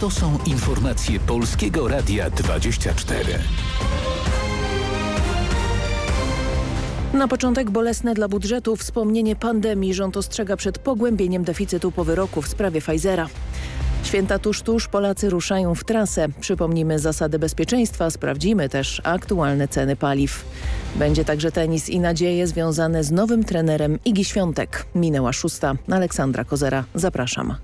To są informacje Polskiego Radia 24. Na początek bolesne dla budżetu wspomnienie pandemii. Rząd ostrzega przed pogłębieniem deficytu po wyroku w sprawie Pfizera. Święta tuż tuż Polacy ruszają w trasę. Przypomnimy zasady bezpieczeństwa, sprawdzimy też aktualne ceny paliw. Będzie także tenis i nadzieje związane z nowym trenerem Igi Świątek. Minęła szósta. Aleksandra Kozera. Zapraszam.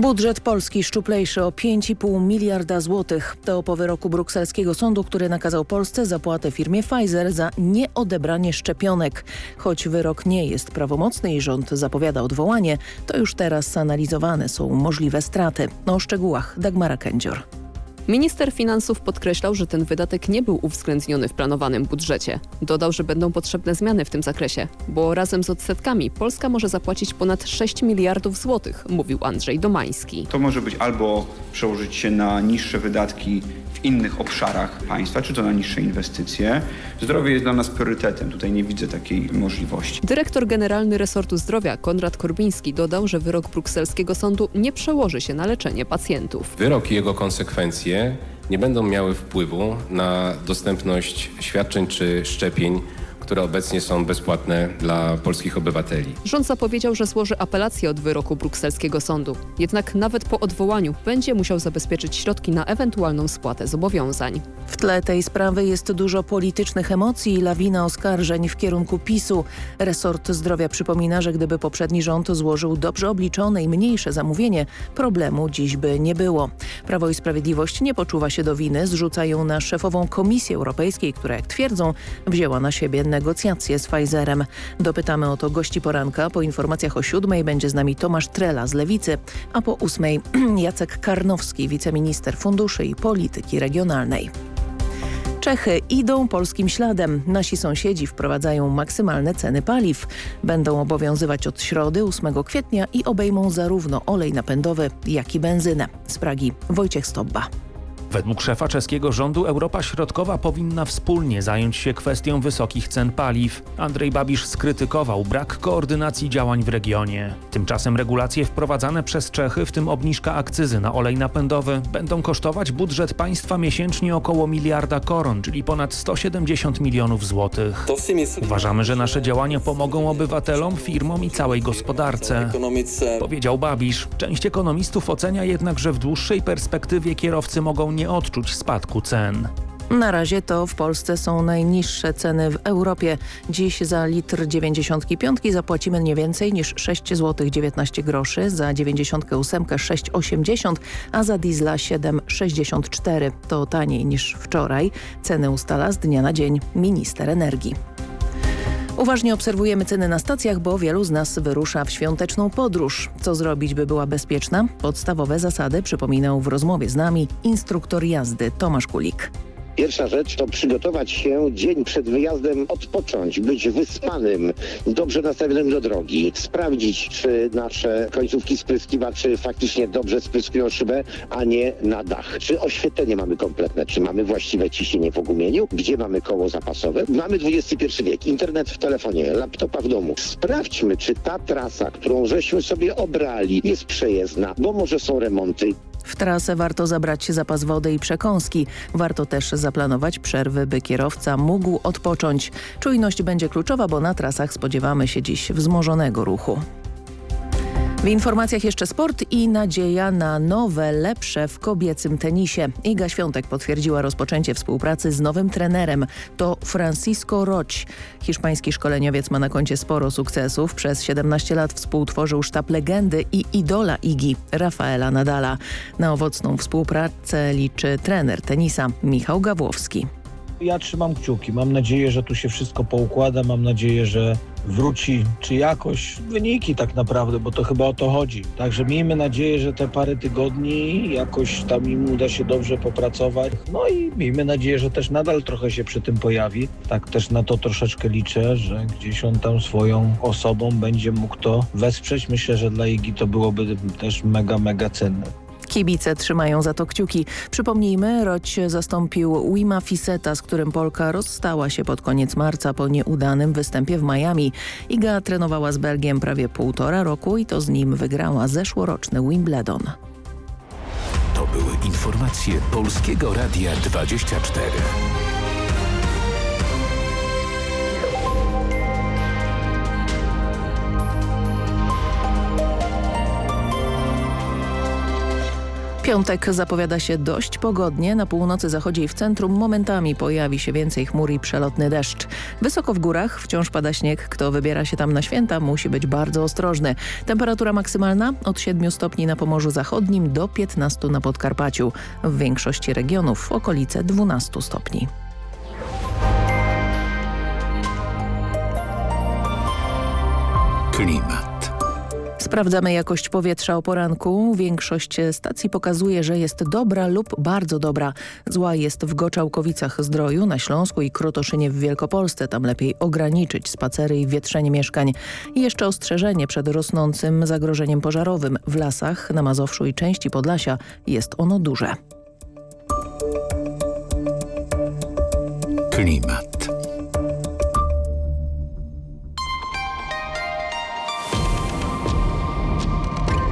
Budżet Polski szczuplejszy o 5,5 miliarda złotych. To po wyroku brukselskiego sądu, który nakazał Polsce zapłatę firmie Pfizer za nieodebranie szczepionek. Choć wyrok nie jest prawomocny i rząd zapowiada odwołanie, to już teraz analizowane są możliwe straty. O szczegółach Dagmara Kędzior. Minister finansów podkreślał, że ten wydatek nie był uwzględniony w planowanym budżecie. Dodał, że będą potrzebne zmiany w tym zakresie, bo razem z odsetkami Polska może zapłacić ponad 6 miliardów złotych, mówił Andrzej Domański. To może być albo przełożyć się na niższe wydatki w innych obszarach państwa, czy to na niższe inwestycje. Zdrowie jest dla nas priorytetem, tutaj nie widzę takiej możliwości. Dyrektor generalny resortu zdrowia Konrad Korbiński dodał, że wyrok brukselskiego sądu nie przełoży się na leczenie pacjentów. Wyrok i jego konsekwencje nie będą miały wpływu na dostępność świadczeń czy szczepień które obecnie są bezpłatne dla polskich obywateli. Rząd zapowiedział, że złoży apelację od wyroku brukselskiego sądu. Jednak nawet po odwołaniu będzie musiał zabezpieczyć środki na ewentualną spłatę zobowiązań. W tle tej sprawy jest dużo politycznych emocji i lawina oskarżeń w kierunku PiSu. Resort Zdrowia przypomina, że gdyby poprzedni rząd złożył dobrze obliczone i mniejsze zamówienie, problemu dziś by nie było. Prawo i Sprawiedliwość nie poczuwa się do winy, zrzucają na szefową Komisji Europejskiej, która jak twierdzą wzięła na siebie negocjacje z Pfizerem. Dopytamy o to gości poranka. Po informacjach o siódmej będzie z nami Tomasz Trela z Lewicy, a po ósmej Jacek Karnowski, wiceminister funduszy i polityki regionalnej. Czechy idą polskim śladem. Nasi sąsiedzi wprowadzają maksymalne ceny paliw. Będą obowiązywać od środy 8 kwietnia i obejmą zarówno olej napędowy, jak i benzynę. Z Pragi Wojciech Stobba. Według szefa czeskiego rządu Europa Środkowa powinna wspólnie zająć się kwestią wysokich cen paliw. Andrzej Babisz skrytykował brak koordynacji działań w regionie. Tymczasem regulacje wprowadzane przez Czechy, w tym obniżka akcyzy na olej napędowy, będą kosztować budżet państwa miesięcznie około miliarda koron, czyli ponad 170 milionów złotych. Uważamy, że nasze działania pomogą obywatelom, firmom i całej gospodarce. Powiedział Babisz. Część ekonomistów ocenia jednak, że w dłuższej perspektywie kierowcy mogą nie odczuć spadku cen. Na razie to w Polsce są najniższe ceny w Europie. Dziś za litr 95 zapłacimy nie więcej niż 6 zł 19 groszy, za 98 6,80, a za diesla 7,64. To taniej niż wczoraj. Ceny ustala z dnia na dzień minister energii. Uważnie obserwujemy ceny na stacjach, bo wielu z nas wyrusza w świąteczną podróż. Co zrobić, by była bezpieczna? Podstawowe zasady przypominał w rozmowie z nami instruktor jazdy Tomasz Kulik. Pierwsza rzecz to przygotować się dzień przed wyjazdem, odpocząć, być wyspanym, dobrze nastawionym do drogi, sprawdzić, czy nasze końcówki spryskiwaczy faktycznie dobrze spryskują szybę, a nie na dach. Czy oświetlenie mamy kompletne, czy mamy właściwe ciśnienie w ogumieniu, gdzie mamy koło zapasowe. Mamy XXI wiek, internet w telefonie, laptopa w domu. Sprawdźmy, czy ta trasa, którą żeśmy sobie obrali, jest przejezdna, bo może są remonty, w trasę warto zabrać zapas wody i przekąski. Warto też zaplanować przerwy, by kierowca mógł odpocząć. Czujność będzie kluczowa, bo na trasach spodziewamy się dziś wzmożonego ruchu. W informacjach jeszcze sport i nadzieja na nowe, lepsze w kobiecym tenisie. Iga Świątek potwierdziła rozpoczęcie współpracy z nowym trenerem. To Francisco Roch. Hiszpański szkoleniowiec ma na koncie sporo sukcesów. Przez 17 lat współtworzył sztab legendy i idola Igi, Rafaela Nadala. Na owocną współpracę liczy trener tenisa Michał Gawłowski. Ja trzymam kciuki. Mam nadzieję, że tu się wszystko poukłada. Mam nadzieję, że wróci, czy jakoś wyniki tak naprawdę, bo to chyba o to chodzi. Także miejmy nadzieję, że te parę tygodni jakoś tam im uda się dobrze popracować. No i miejmy nadzieję, że też nadal trochę się przy tym pojawi. Tak też na to troszeczkę liczę, że gdzieś on tam swoją osobą będzie mógł to wesprzeć. Myślę, że dla Igi to byłoby też mega, mega cenne. Kibice trzymają za to kciuki. Przypomnijmy, Roć zastąpił Wima Fiseta, z którym Polka rozstała się pod koniec marca po nieudanym występie w Miami. Iga trenowała z Belgiem prawie półtora roku i to z nim wygrała zeszłoroczny Wimbledon. To były informacje Polskiego Radia 24. Piątek zapowiada się dość pogodnie. Na północy, zachodzie i w centrum momentami pojawi się więcej chmur i przelotny deszcz. Wysoko w górach wciąż pada śnieg. Kto wybiera się tam na święta musi być bardzo ostrożny. Temperatura maksymalna od 7 stopni na Pomorzu Zachodnim do 15 na Podkarpaciu. W większości regionów okolice 12 stopni. Klimat. Sprawdzamy jakość powietrza o poranku. Większość stacji pokazuje, że jest dobra lub bardzo dobra. Zła jest w Goczałkowicach-Zdroju, na Śląsku i Krotoszynie w Wielkopolsce. Tam lepiej ograniczyć spacery i wietrzenie mieszkań. I jeszcze ostrzeżenie przed rosnącym zagrożeniem pożarowym. W lasach na Mazowszu i części Podlasia jest ono duże. Klimat.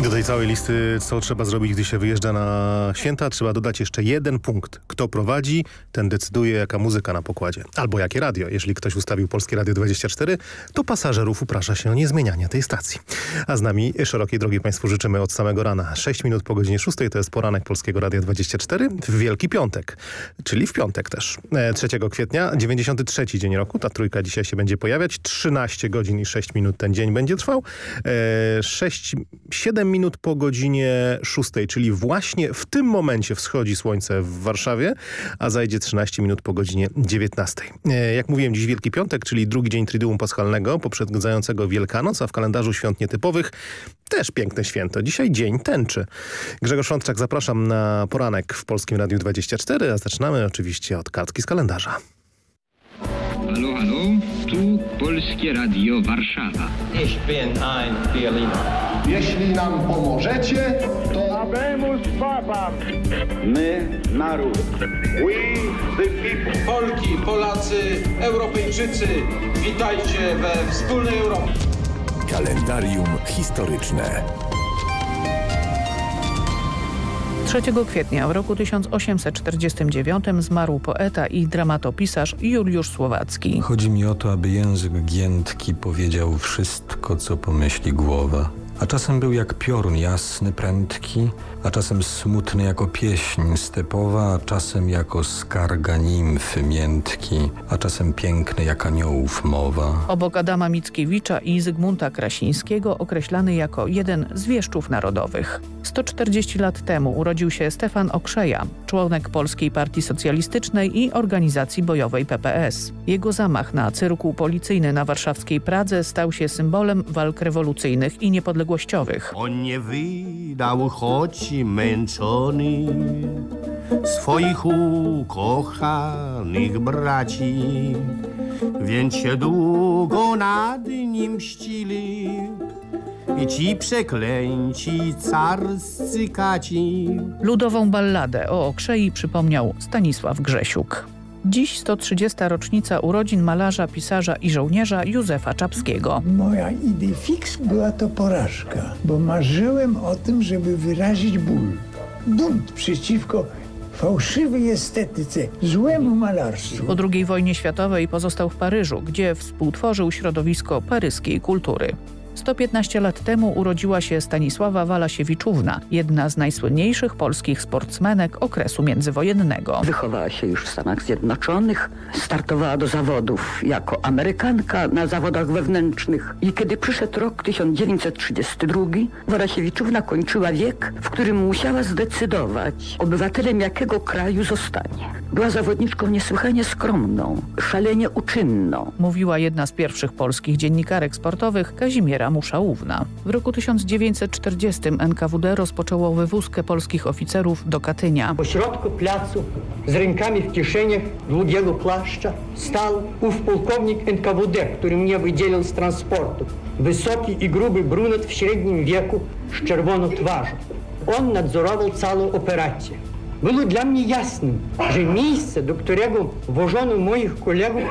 I do tej całej listy, co trzeba zrobić, gdy się wyjeżdża na święta, trzeba dodać jeszcze jeden punkt. Kto prowadzi, ten decyduje, jaka muzyka na pokładzie. Albo jakie radio. Jeżeli ktoś ustawił Polskie Radio 24, to pasażerów uprasza się o niezmienianie tej stacji. A z nami szerokiej drogi Państwu życzymy od samego rana. 6 minut po godzinie 6 to jest poranek Polskiego Radia 24 w Wielki Piątek, czyli w piątek też. 3 kwietnia, 93 dzień roku. Ta trójka dzisiaj się będzie pojawiać. 13 godzin i 6 minut ten dzień będzie trwał. 6, 7 minut po godzinie 6, czyli właśnie w tym momencie wschodzi słońce w Warszawie, a zajdzie 13 minut po godzinie 19. Jak mówiłem, dziś Wielki Piątek, czyli drugi dzień Triduum Paschalnego, poprzedzającego Wielkanoc, a w kalendarzu świąt nietypowych też piękne święto. Dzisiaj Dzień Tęczy. Grzegorz Szączak, zapraszam na poranek w Polskim Radiu 24, a zaczynamy oczywiście od kartki z kalendarza. Halo, halo, tu Polskie Radio Warszawa. Ich bin ein Berliner. Jeśli nam pomożecie, to... Habemus Papam! My, naród. We, the people. Polki, Polacy, Europejczycy, witajcie we wspólnej Europie. Kalendarium historyczne. 3 kwietnia w roku 1849 zmarł poeta i dramatopisarz Juliusz Słowacki. Chodzi mi o to, aby język giętki powiedział wszystko, co pomyśli głowa. A czasem był jak piorun jasny, prędki, a czasem smutny jako pieśń stepowa, a czasem jako skarga nimfy miętki, a czasem piękny jak aniołów mowa. Obok Adama Mickiewicza i Zygmunta Krasińskiego określany jako jeden z wieszczów narodowych. 140 lat temu urodził się Stefan Okrzeja, członek Polskiej Partii Socjalistycznej i organizacji bojowej PPS. Jego zamach na cyrkuł policyjny na warszawskiej Pradze stał się symbolem walk rewolucyjnych i niepodległościowych. On nie wydał choć męczony swoich ukochanych braci, więc się długo nad nim mścili i ci przeklęci carscy kaci. Ludową balladę o Okrzei przypomniał Stanisław Grzesiuk. Dziś 130. rocznica urodzin malarza, pisarza i żołnierza Józefa Czapskiego. Moja idea fix była to porażka, bo marzyłem o tym, żeby wyrazić ból. Bunt przeciwko fałszywej estetyce, złemu malarstwu. Po II wojnie światowej pozostał w Paryżu, gdzie współtworzył środowisko paryskiej kultury. 115 lat temu urodziła się Stanisława Walasiewiczówna, jedna z najsłynniejszych polskich sportsmenek okresu międzywojennego. Wychowała się już w Stanach Zjednoczonych, startowała do zawodów jako Amerykanka na zawodach wewnętrznych i kiedy przyszedł rok 1932, Walasiewiczówna kończyła wiek, w którym musiała zdecydować, obywatelem jakiego kraju zostanie. Była zawodniczką niesłychanie skromną, szalenie uczynną. Mówiła jedna z pierwszych polskich dziennikarek sportowych Kazimiera Elżbieta Muszałówna. W roku 1940 NKWD rozpoczęło wywózkę polskich oficerów do Katynia. Po środku placu z rękami w kieszeniach długiego płaszcza stał ów pułkownik NKWD, który mnie wydzielił z transportu. Wysoki i gruby brunet w średnim wieku z czerwoną twarzą. On nadzorował całą operację. Było dla mnie jasnym, że miejsce, do którego wożono moich kolegów,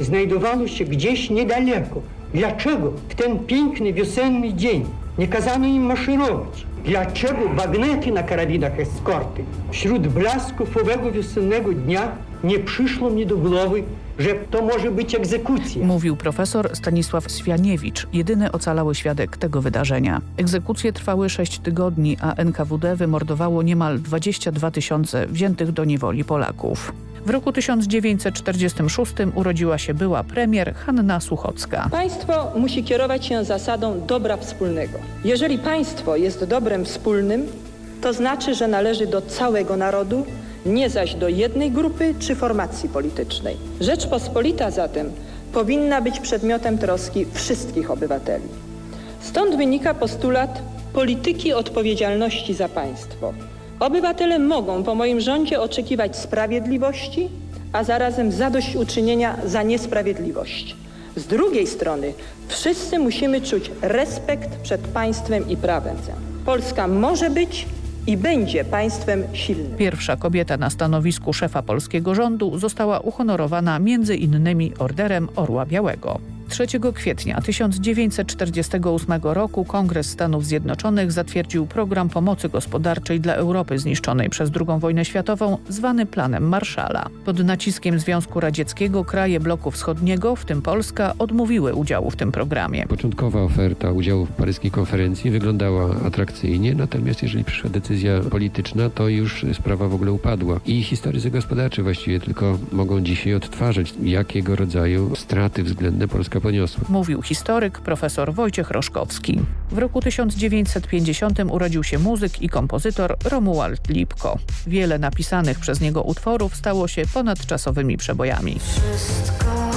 znajdowało się gdzieś niedaleko. Dlaczego w ten piękny wiosenny dzień nie kazano im maszerować? Dlaczego bagnety na karabinach eskorty wśród blasków owego wiosennego dnia nie przyszło mi do głowy, że to może być egzekucja? Mówił profesor Stanisław Swianiewicz, jedyny ocalały świadek tego wydarzenia. Egzekucje trwały sześć tygodni, a NKWD wymordowało niemal 22 tysiące wziętych do niewoli Polaków. W roku 1946 urodziła się była premier Hanna Suchocka. Państwo musi kierować się zasadą dobra wspólnego. Jeżeli państwo jest dobrem wspólnym, to znaczy, że należy do całego narodu, nie zaś do jednej grupy czy formacji politycznej. Rzeczpospolita zatem powinna być przedmiotem troski wszystkich obywateli. Stąd wynika postulat polityki odpowiedzialności za państwo. Obywatele mogą po moim rządzie oczekiwać sprawiedliwości, a zarazem zadośćuczynienia za niesprawiedliwość. Z drugiej strony wszyscy musimy czuć respekt przed państwem i prawem. Polska może być i będzie państwem silnym. Pierwsza kobieta na stanowisku szefa polskiego rządu została uhonorowana między innymi Orderem Orła Białego. 3 kwietnia 1948 roku Kongres Stanów Zjednoczonych zatwierdził program pomocy gospodarczej dla Europy zniszczonej przez II wojnę światową, zwany Planem Marszala. Pod naciskiem Związku Radzieckiego kraje bloku wschodniego, w tym Polska, odmówiły udziału w tym programie. Początkowa oferta udziału w paryskiej konferencji wyglądała atrakcyjnie, natomiast jeżeli przyszła decyzja polityczna, to już sprawa w ogóle upadła. I historycy gospodarczy właściwie tylko mogą dzisiaj odtwarzać, jakiego rodzaju straty względne Polska poniosła. Mówił historyk profesor Wojciech Roszkowski. W roku 1950 urodził się muzyk i kompozytor Romuald Lipko. Wiele napisanych przez niego utworów stało się ponadczasowymi przebojami. Wszystko,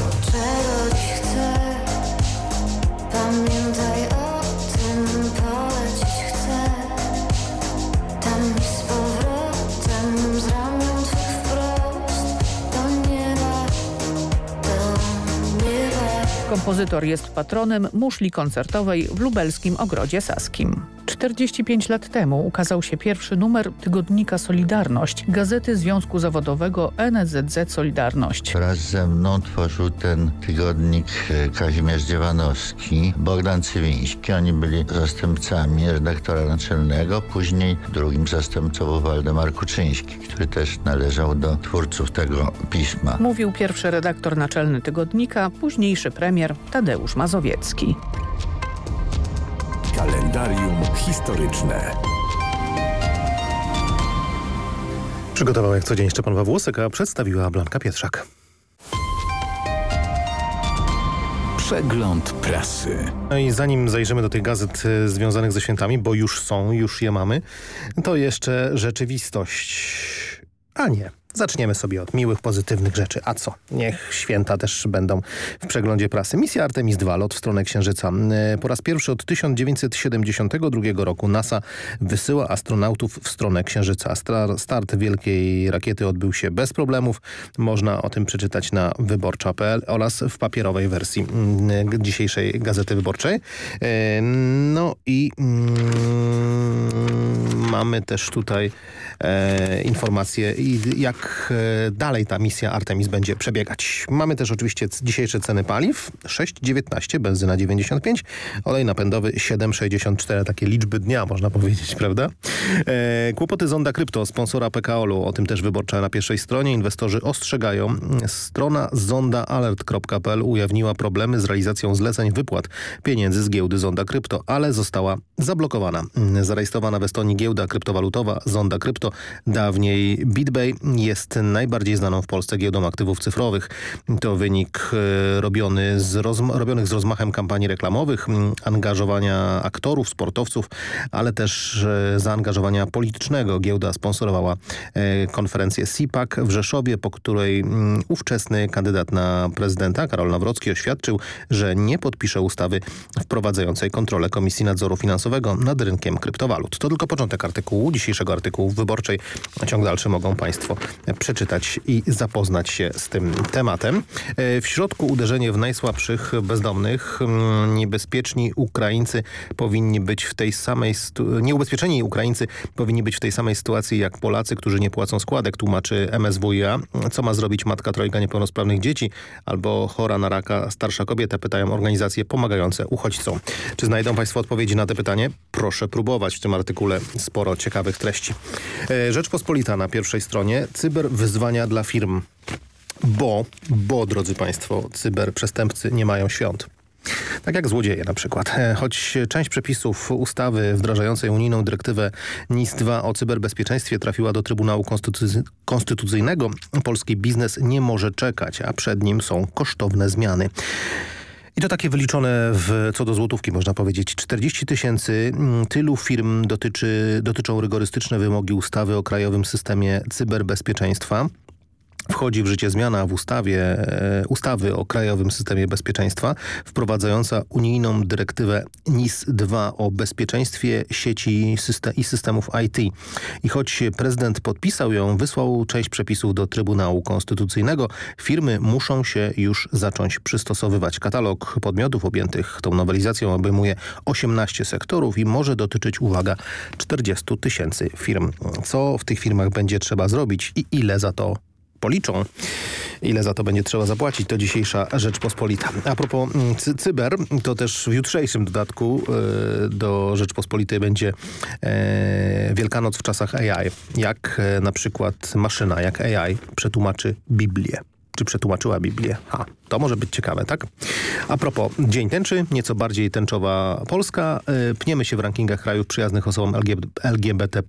Kompozytor jest patronem muszli koncertowej w lubelskim Ogrodzie Saskim. 45 lat temu ukazał się pierwszy numer tygodnika Solidarność, gazety Związku Zawodowego NZZ Solidarność. Wraz ze mną tworzył ten tygodnik e, Kazimierz Dziewanowski, Bogdan Cywiński. Oni byli zastępcami redaktora naczelnego. Później drugim zastępcą był Waldemar Kuczyński, który też należał do twórców tego pisma. Mówił pierwszy redaktor naczelny tygodnika, późniejszy premier Tadeusz Mazowiecki. Kalendarium historyczne. Przygotował jak co dzień Szczepan Pawłosek, a przedstawiła Blanka Pietrzak. Przegląd prasy. No i zanim zajrzymy do tych gazet e, związanych ze świętami, bo już są, już je mamy, to jeszcze rzeczywistość. A nie. Zaczniemy sobie od miłych, pozytywnych rzeczy. A co? Niech święta też będą w przeglądzie prasy. Misja Artemis II, lot w stronę Księżyca. E, Po raz pierwszy od 1972 roku NASA wysyła astronautów w stronę Księżyca. Start wielkiej rakiety odbył się bez problemów. Można o tym przeczytać na wyborcza.pl oraz w papierowej wersji mm, dzisiejszej Gazety Wyborczej. E, No i mm, mamy też tutaj e, informacje, i jak e, dalej ta misja Artemis będzie przebiegać. Mamy też oczywiście dzisiejsze ceny paliw. 6,19, benzyna 95, olej napędowy 7,64. Takie liczby dnia, można powiedzieć, prawda? E, kłopoty Zonda Krypto, sponsora PKO-u. O tym też wyborcza na pierwszej stronie. Inwestorzy ostrzegają. Strona zondaalert.pl ujawniła problemy z realizacją zleceń wypłat pieniędzy z giełdy Zonda Krypto, ale została zablokowana. Zarejestrowana w Estonii giełda kryptowalutowa Zonda Krypto Dawniej BitBay, jest najbardziej znaną w Polsce giełdą aktywów cyfrowych. To wynik e, robiony z robionych z rozmachem kampanii reklamowych, angażowania aktorów, sportowców, ale też e, zaangażowania politycznego. Giełda sponsorowała e, konferencję CPAC w Rzeszowie, po której ówczesny kandydat na prezydenta Karol Nawrocki oświadczył, że nie podpisze ustawy wprowadzającej kontrolę Komisji Nadzoru Finansowego nad rynkiem kryptowalut. To tylko początek artykułu, dzisiejszego artykułu w Wyborczej. Ciąg dalszy mogą Państwo przeczytać i zapoznać się z tym tematem. E, W środku uderzenie w najsłabszych bezdomnych. Mm, Niebezpieczni Ukraińcy powinni być w tej samej... Nieubezpieczeni Ukraińcy powinni być w tej samej sytuacji jak Polacy, którzy nie płacą składek, tłumaczy MSWiA. Co ma zrobić matka trojga niepełnosprawnych dzieci albo chora na raka starsza kobieta, pytają organizacje pomagające uchodźcom. Czy znajdą Państwo odpowiedzi na te pytanie? Proszę próbować. W tym artykule sporo ciekawych treści. E, Rzeczpospolita na pierwszej stronie. Cyberwyzwania dla firm. Bo, bo, drodzy Państwo, cyberprzestępcy nie mają świąt. Tak jak złodzieje na przykład. E, Choć część przepisów ustawy wdrażającej unijną dyrektywę NIS-2 o cyberbezpieczeństwie trafiła do Trybunału Konstytucy- Konstytucyjnego, polski biznes nie może czekać, a przed nim są kosztowne zmiany. I to takie wyliczone w, co do złotówki można powiedzieć. 40 tysięcy mm, tylu firm dotyczy, dotyczą rygorystyczne wymogi ustawy o krajowym systemie cyberbezpieczeństwa. Wchodzi w życie zmiana w ustawie, e, ustawy o Krajowym Systemie Bezpieczeństwa wprowadzająca unijną dyrektywę NIS-2 o bezpieczeństwie sieci i systemów IT. I choć prezydent podpisał ją, wysłał część przepisów do Trybunału Konstytucyjnego, firmy muszą się już zacząć przystosowywać. Katalog podmiotów objętych tą nowelizacją obejmuje 18 sektorów i może dotyczyć, uwaga, 40 tysięcy firm. Co w tych firmach będzie trzeba zrobić i ile za to policzą. Ile za to będzie trzeba zapłacić, to dzisiejsza Rzeczpospolita. A propos mm, cy cyber, to też w jutrzejszym dodatku e, do Rzeczpospolitej będzie e, Wielkanoc w czasach AI. Jak e, na przykład maszyna, jak AI przetłumaczy Biblię. Czy przetłumaczyła Biblię? Ha, to może być ciekawe, tak? A propos, Dzień Tęczy, nieco bardziej tęczowa Polska. E, Pniemy się w rankingach krajów przyjaznych osobom LG- LGBT+.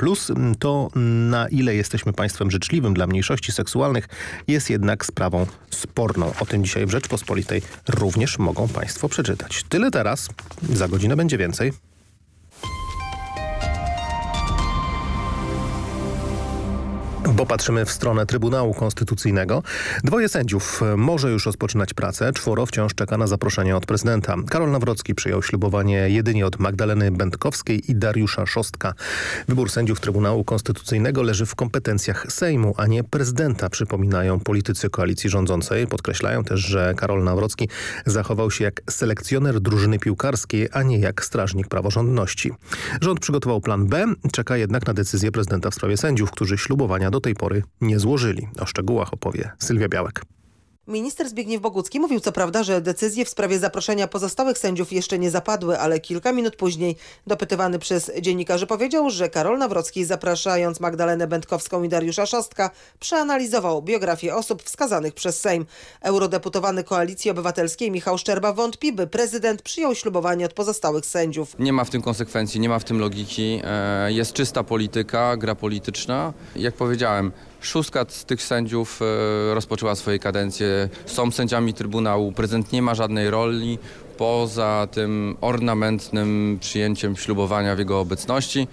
To na ile jesteśmy państwem życzliwym dla mniejszości seksualnych jest jednak sprawą sporną. O tym dzisiaj w Rzeczpospolitej również mogą państwo przeczytać. Tyle teraz. Za godzinę będzie więcej. Bo patrzymy w stronę Trybunału Konstytucyjnego. Dwoje sędziów może już rozpoczynać pracę. Czworo wciąż czeka na zaproszenie od prezydenta. Karol Nawrocki przyjął ślubowanie jedynie od Magdaleny Będkowskiej i Dariusza Szostka. Wybór sędziów Trybunału Konstytucyjnego leży w kompetencjach Sejmu, a nie prezydenta, przypominają politycy koalicji rządzącej. Podkreślają też, że Karol Nawrocki zachował się jak selekcjoner drużyny piłkarskiej, a nie jak strażnik praworządności. Rząd przygotował plan B, czeka jednak na decyzję prezydenta w sprawie sędziów, którzy ślubowania do tej pory nie złożyli. O szczegółach opowie Sylwia Białek. Minister Zbigniew Bogucki mówił co prawda, że decyzje w sprawie zaproszenia pozostałych sędziów jeszcze nie zapadły, ale kilka minut później dopytywany przez dziennikarzy powiedział, że Karol Nawrocki zapraszając Magdalenę Będkowską i Dariusza Szostka przeanalizował biografię osób wskazanych przez Sejm. Eurodeputowany Koalicji Obywatelskiej Michał Szczerba wątpi, by prezydent przyjął ślubowanie od pozostałych sędziów. Nie ma w tym konsekwencji, nie ma w tym logiki. E, Jest czysta polityka, gra polityczna. Jak powiedziałem, szóstka z tych sędziów e, rozpoczęła swoje kadencje, są sędziami Trybunału. Prezydent nie ma żadnej roli poza tym ornamentnym przyjęciem ślubowania w jego obecności.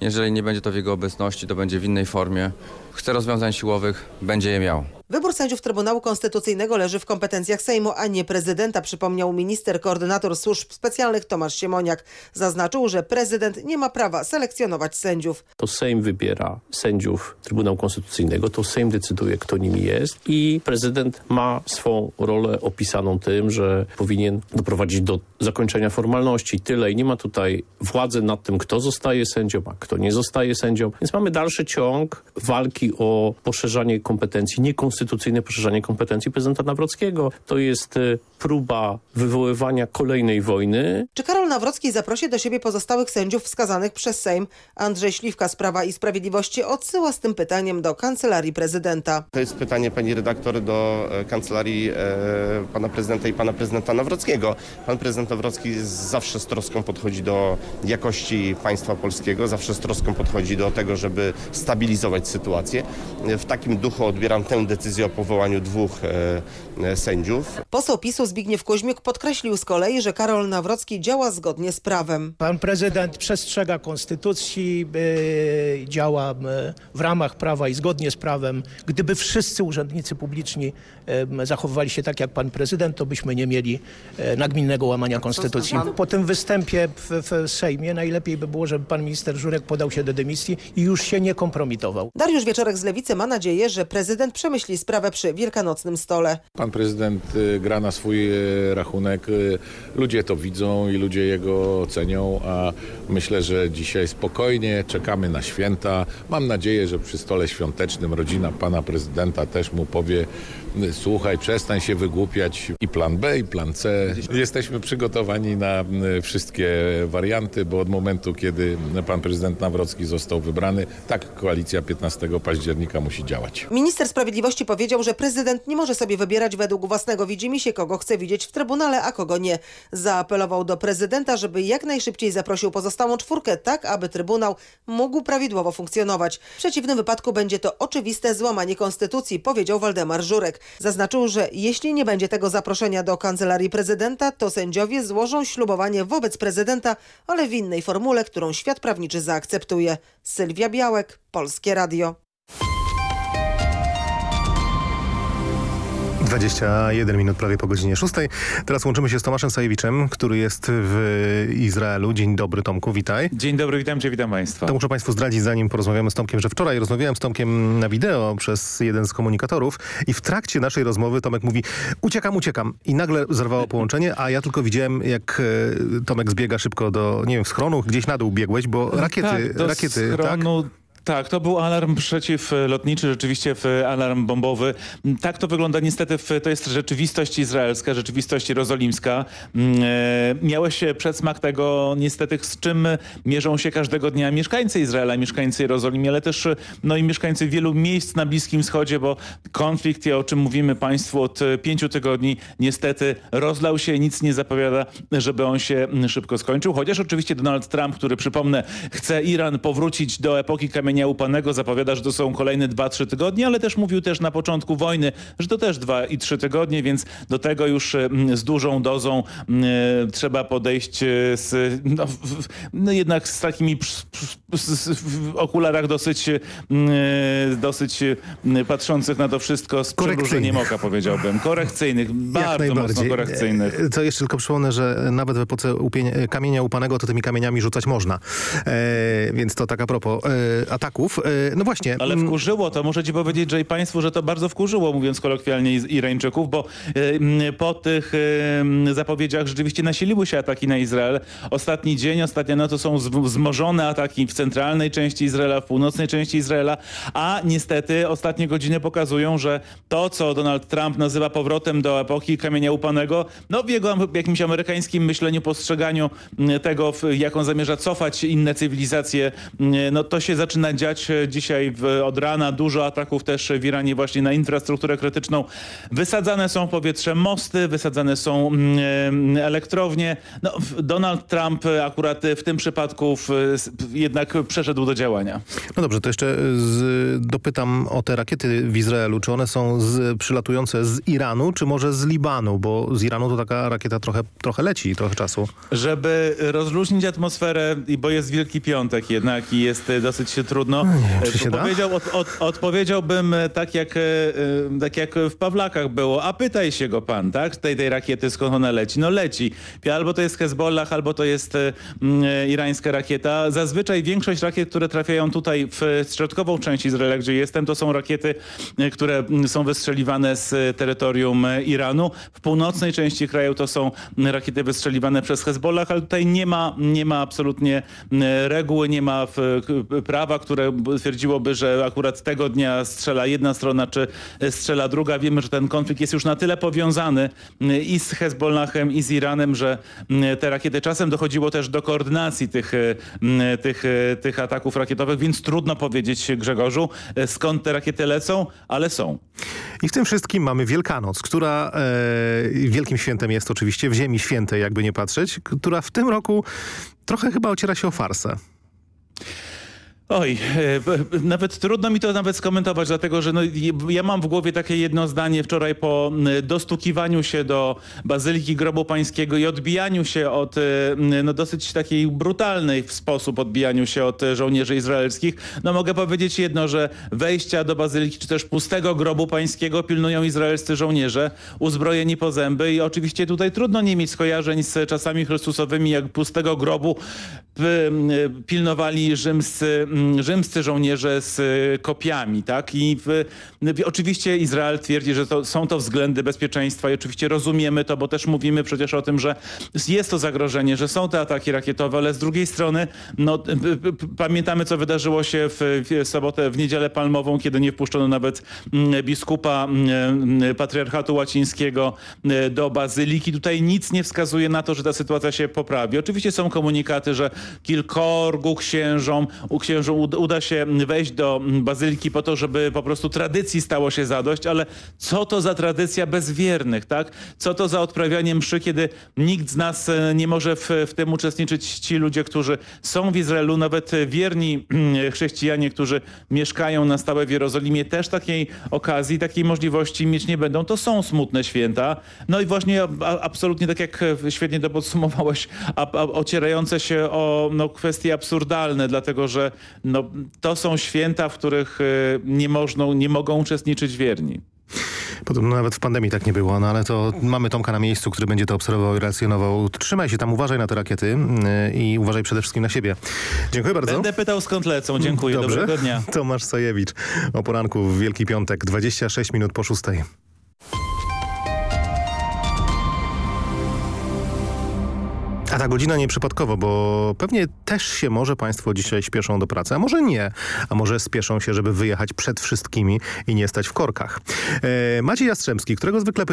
Jeżeli nie będzie to w jego obecności, to będzie w innej formie. Chce rozwiązań siłowych, będzie je miał. Wybór sędziów Trybunału Konstytucyjnego leży w kompetencjach Sejmu, a nie prezydenta, przypomniał minister koordynator służb specjalnych Tomasz Siemoniak. Zaznaczył, że prezydent nie ma prawa selekcjonować sędziów. To Sejm wybiera sędziów Trybunału Konstytucyjnego, to Sejm decyduje, kto nimi jest i prezydent ma swą rolę opisaną tym, że powinien doprowadzić do zakończenia formalności. Tyle i nie ma tutaj władzy nad tym, kto zostaje sędzią, a kto nie zostaje sędzią. Więc mamy dalszy ciąg walki o poszerzanie kompetencji niekonstytucyjnych konstytucyjne poszerzanie kompetencji prezydenta Nawrockiego. To jest e, próba wywoływania kolejnej wojny. Czy Karol Nawrocki zaprosi do siebie pozostałych sędziów wskazanych przez Sejm? Andrzej Śliwka z Prawa i Sprawiedliwości odsyła z tym pytaniem do Kancelarii Prezydenta. To jest pytanie pani redaktor do e, kancelarii e, pana prezydenta i pana prezydenta Nawrockiego. Pan prezydent Nawrocki zawsze z troską podchodzi do jakości państwa polskiego, zawsze z troską podchodzi do tego, żeby stabilizować sytuację. W takim duchu odbieram tę decyzję o powołaniu dwóch e, sędziów. Poseł PiSu Zbigniew Kuźmiuk podkreślił z kolei, że Karol Nawrocki działa zgodnie z prawem. Pan prezydent przestrzega konstytucji, e, działa e, w ramach prawa i zgodnie z prawem. Gdyby wszyscy urzędnicy publiczni e, zachowywali się tak jak pan prezydent, to byśmy nie mieli e, nagminnego łamania konstytucji. Po tym występie w, w Sejmie najlepiej by było, żeby pan minister Żurek podał się do dymisji i już się nie kompromitował. Dariusz Wieczorek z Lewicy ma nadzieję, że prezydent przemyśli sprawę przy wielkanocnym stole. Pan prezydent y, gra na swój y, rachunek. y, Ludzie to widzą i ludzie jego cenią, a myślę, że dzisiaj spokojnie czekamy na święta. Mam nadzieję, że przy stole świątecznym rodzina pana prezydenta też mu powie słuchaj, przestań się wygłupiać i plan B i plan C. Jesteśmy przygotowani na y, wszystkie warianty, bo od momentu, kiedy pan prezydent Nawrocki został wybrany, tak koalicja 15 października musi działać. Minister Sprawiedliwości powiedział, że prezydent nie może sobie wybierać według własnego widzimisię, kogo chce widzieć w Trybunale, a kogo nie. Zaapelował do prezydenta, żeby jak najszybciej zaprosił pozostałą czwórkę, tak aby Trybunał mógł prawidłowo funkcjonować. W przeciwnym wypadku będzie to oczywiste złamanie konstytucji, powiedział Waldemar Żurek. Zaznaczył, że jeśli nie będzie tego zaproszenia do kancelarii prezydenta, to sędziowie złożą ślubowanie wobec prezydenta, ale w innej formule, którą świat prawniczy zaakceptuje. Sylwia Białek, Polskie Radio. 21 minut prawie po godzinie 6. Teraz łączymy się z Tomaszem Sajewiczem, który jest w Izraelu. Dzień dobry Tomku, witaj. Dzień dobry, witam cię, witam państwa. To muszę państwu zdradzić, zanim porozmawiamy z Tomkiem, że wczoraj rozmawiałem z Tomkiem na wideo przez jeden z komunikatorów i w trakcie naszej rozmowy Tomek mówi uciekam, uciekam i nagle zerwało połączenie, a ja tylko widziałem jak e, Tomek zbiega szybko do, nie wiem, schronu, gdzieś na dół biegłeś, bo rakiety, tak, do rakiety, schronu, Tak, to był alarm przeciwlotniczy, rzeczywiście w alarm bombowy. Tak to wygląda niestety, to jest rzeczywistość izraelska, rzeczywistość jerozolimska. Mm, e, Miałeś przedsmak tego niestety, z czym mierzą się każdego dnia mieszkańcy Izraela, mieszkańcy Jerozolimy, ale też no i mieszkańcy wielu miejsc na Bliskim Wschodzie, bo konflikt, o czym mówimy państwu od pięciu tygodni, niestety rozlał się, nic nie zapowiada, żeby on się szybko skończył. Chociaż oczywiście Donald Trump, który przypomnę, chce Iran powrócić do epoki kamienia upanego, zapowiada, że to są kolejne 2-3 tygodnie, ale też mówił też na początku wojny, że to też 2 i 3 tygodnie, więc do tego już mm, z dużą dozą mm, trzeba podejść e, z, no, no jednak z takimi w okularach dosyć, dosyć patrzących na to wszystko z przymrużeniem oka, powiedziałbym. Korekcyjnych, bardzo mocno korekcyjnych. E, To jeszcze tylko przypomnę, że nawet w epoce upień- kamienia upanego to tymi kamieniami rzucać można. E, więc to tak a propos e, ataków. E, no właśnie. Ale mm, wkurzyło to, muszę ci powiedzieć, że i państwu, że to bardzo wkurzyło, mówiąc kolokwialnie, Irańczyków, bo e, po tych e, zapowiedziach rzeczywiście nasiliły się ataki na Izrael. Ostatni dzień, ostatnia noc to są wzmożone ataki w centralnej części Izraela, w północnej części Izraela, a niestety ostatnie godziny pokazują, że to, co Donald Trump nazywa powrotem do epoki kamienia upanego, no w jego jakimś amerykańskim myśleniu, postrzeganiu tego, jak on zamierza cofać inne cywilizacje, no to się zaczyna dziać e, dzisiaj w, od rana. Dużo ataków też w Iranie właśnie na infrastrukturę krytyczną. Wysadzane są w powietrze mosty, wysadzane są mm, e, elektrownie. No, Donald Trump e, akurat e, w tym przypadku w, jednak przeszedł do działania. No dobrze, to jeszcze z, dopytam o te rakiety w Izraelu. Czy one są z, przylatujące z Iranu, czy może z Libanu? Bo z Iranu to taka rakieta trochę, trochę leci, trochę czasu. Żeby rozluźnić atmosferę, bo jest Wielki Piątek jednak i jest e, dosyć trudno, czy e, się da? powiedział, od, od, odpowiedziałbym e, tak jak, e, e, tak jak w Pawlakach było, a pytaj się go pan, tak, tej, tej rakiety skąd ona leci. No leci. Albo to jest Hezbollah, albo to jest e, e, irańska rakieta. Zazwyczaj większość rakiet, które trafiają tutaj w środkową część Izraela, gdzie jestem, to są rakiety, e, które są wystrzeliwane z e, terytorium e, Iranu. W północnej części kraju to są rakiety wystrzeliwane przez Hezbollah, ale tutaj nie ma, nie ma absolutnie reguły, nie ma prawa, które b- twierdziłoby, że akurat tego dnia strzela jedna strona, czy strzela druga. Wiemy, że ten konflikt jest już na tyle powiązany m, i z Hezbollahem, i z Iranem, że m, te rakiety czasem dochodziło też do koordynacji tych, e, m, tych, tych ataków rakietowych, więc trudno powiedzieć, Grzegorzu, skąd te rakiety lecą, ale są. I w tym wszystkim mamy Wielkanoc, która e, wielkim świętem jest oczywiście w Ziemi Świętej, jakby nie patrzeć, która w tym roku trochę chyba ociera się o farsę. Oj, e, nawet trudno mi to nawet skomentować, dlatego że no, ja mam w głowie takie jedno zdanie wczoraj po dostukiwaniu się do Bazyliki Grobu Pańskiego i odbijaniu się od, e, no dosyć takiej brutalnej w sposób odbijaniu się od e, żołnierzy izraelskich. No mogę powiedzieć jedno, że wejścia do Bazyliki, czy też pustego Grobu Pańskiego pilnują izraelscy żołnierze, uzbrojeni po zęby i oczywiście tutaj trudno nie mieć skojarzeń z czasami chrystusowymi, jak pustego grobu pilnowali rzymscy, rzymscy żołnierze z e, kopiami, tak? I w, oczywiście Izrael twierdzi, że to, są to względy bezpieczeństwa i oczywiście rozumiemy to, bo też mówimy przecież o tym, że jest to zagrożenie, że są te ataki rakietowe, ale z drugiej strony no, pamiętamy, co wydarzyło się w, w sobotę, w niedzielę palmową, kiedy nie wpuszczono nawet mm, biskupa mm, patriarchatu łacińskiego do bazyliki. Tutaj nic nie wskazuje na to, że ta sytuacja się poprawi. Oczywiście są komunikaty, że kilkorgu księżom, księżom ud- uda się wejść do bazyliki po to, żeby po prostu tradycji stało się zadość, ale co to za tradycja bezwiernych, tak? Co to za odprawianie mszy, kiedy nikt z nas e, nie może w, w tym uczestniczyć. Ci ludzie, którzy są w Izraelu, nawet e, wierni mm, chrześcijanie, którzy mieszkają na stałe w Jerozolimie, też takiej okazji, takiej możliwości mieć nie będą. To są smutne święta. No i właśnie absolutnie tak jak e, świetnie to podsumowałeś, a, a, ocierające się o no, kwestie absurdalne, dlatego że no, to są święta, w których e, nie, można, nie mogą uczestniczyć wierni. Podobno nawet w pandemii tak nie było, no ale to mamy Tomka na miejscu, który będzie to obserwował i relacjonował. Trzymaj się tam, uważaj na te rakiety yy, i uważaj przede wszystkim na siebie. Dziękuję bardzo. Będę pytał skąd lecą. Dziękuję. Dobrze. Dobrego dnia. Tomasz Sajewicz o poranku w Wielki Piątek, 26 minut po szóstej. A ta godzina nieprzypadkowo, bo pewnie też się może Państwo dzisiaj śpieszą do pracy, a może nie. A może spieszą się, żeby wyjechać przed wszystkimi i nie stać w korkach. E, Maciej Jastrzębski, którego zwykle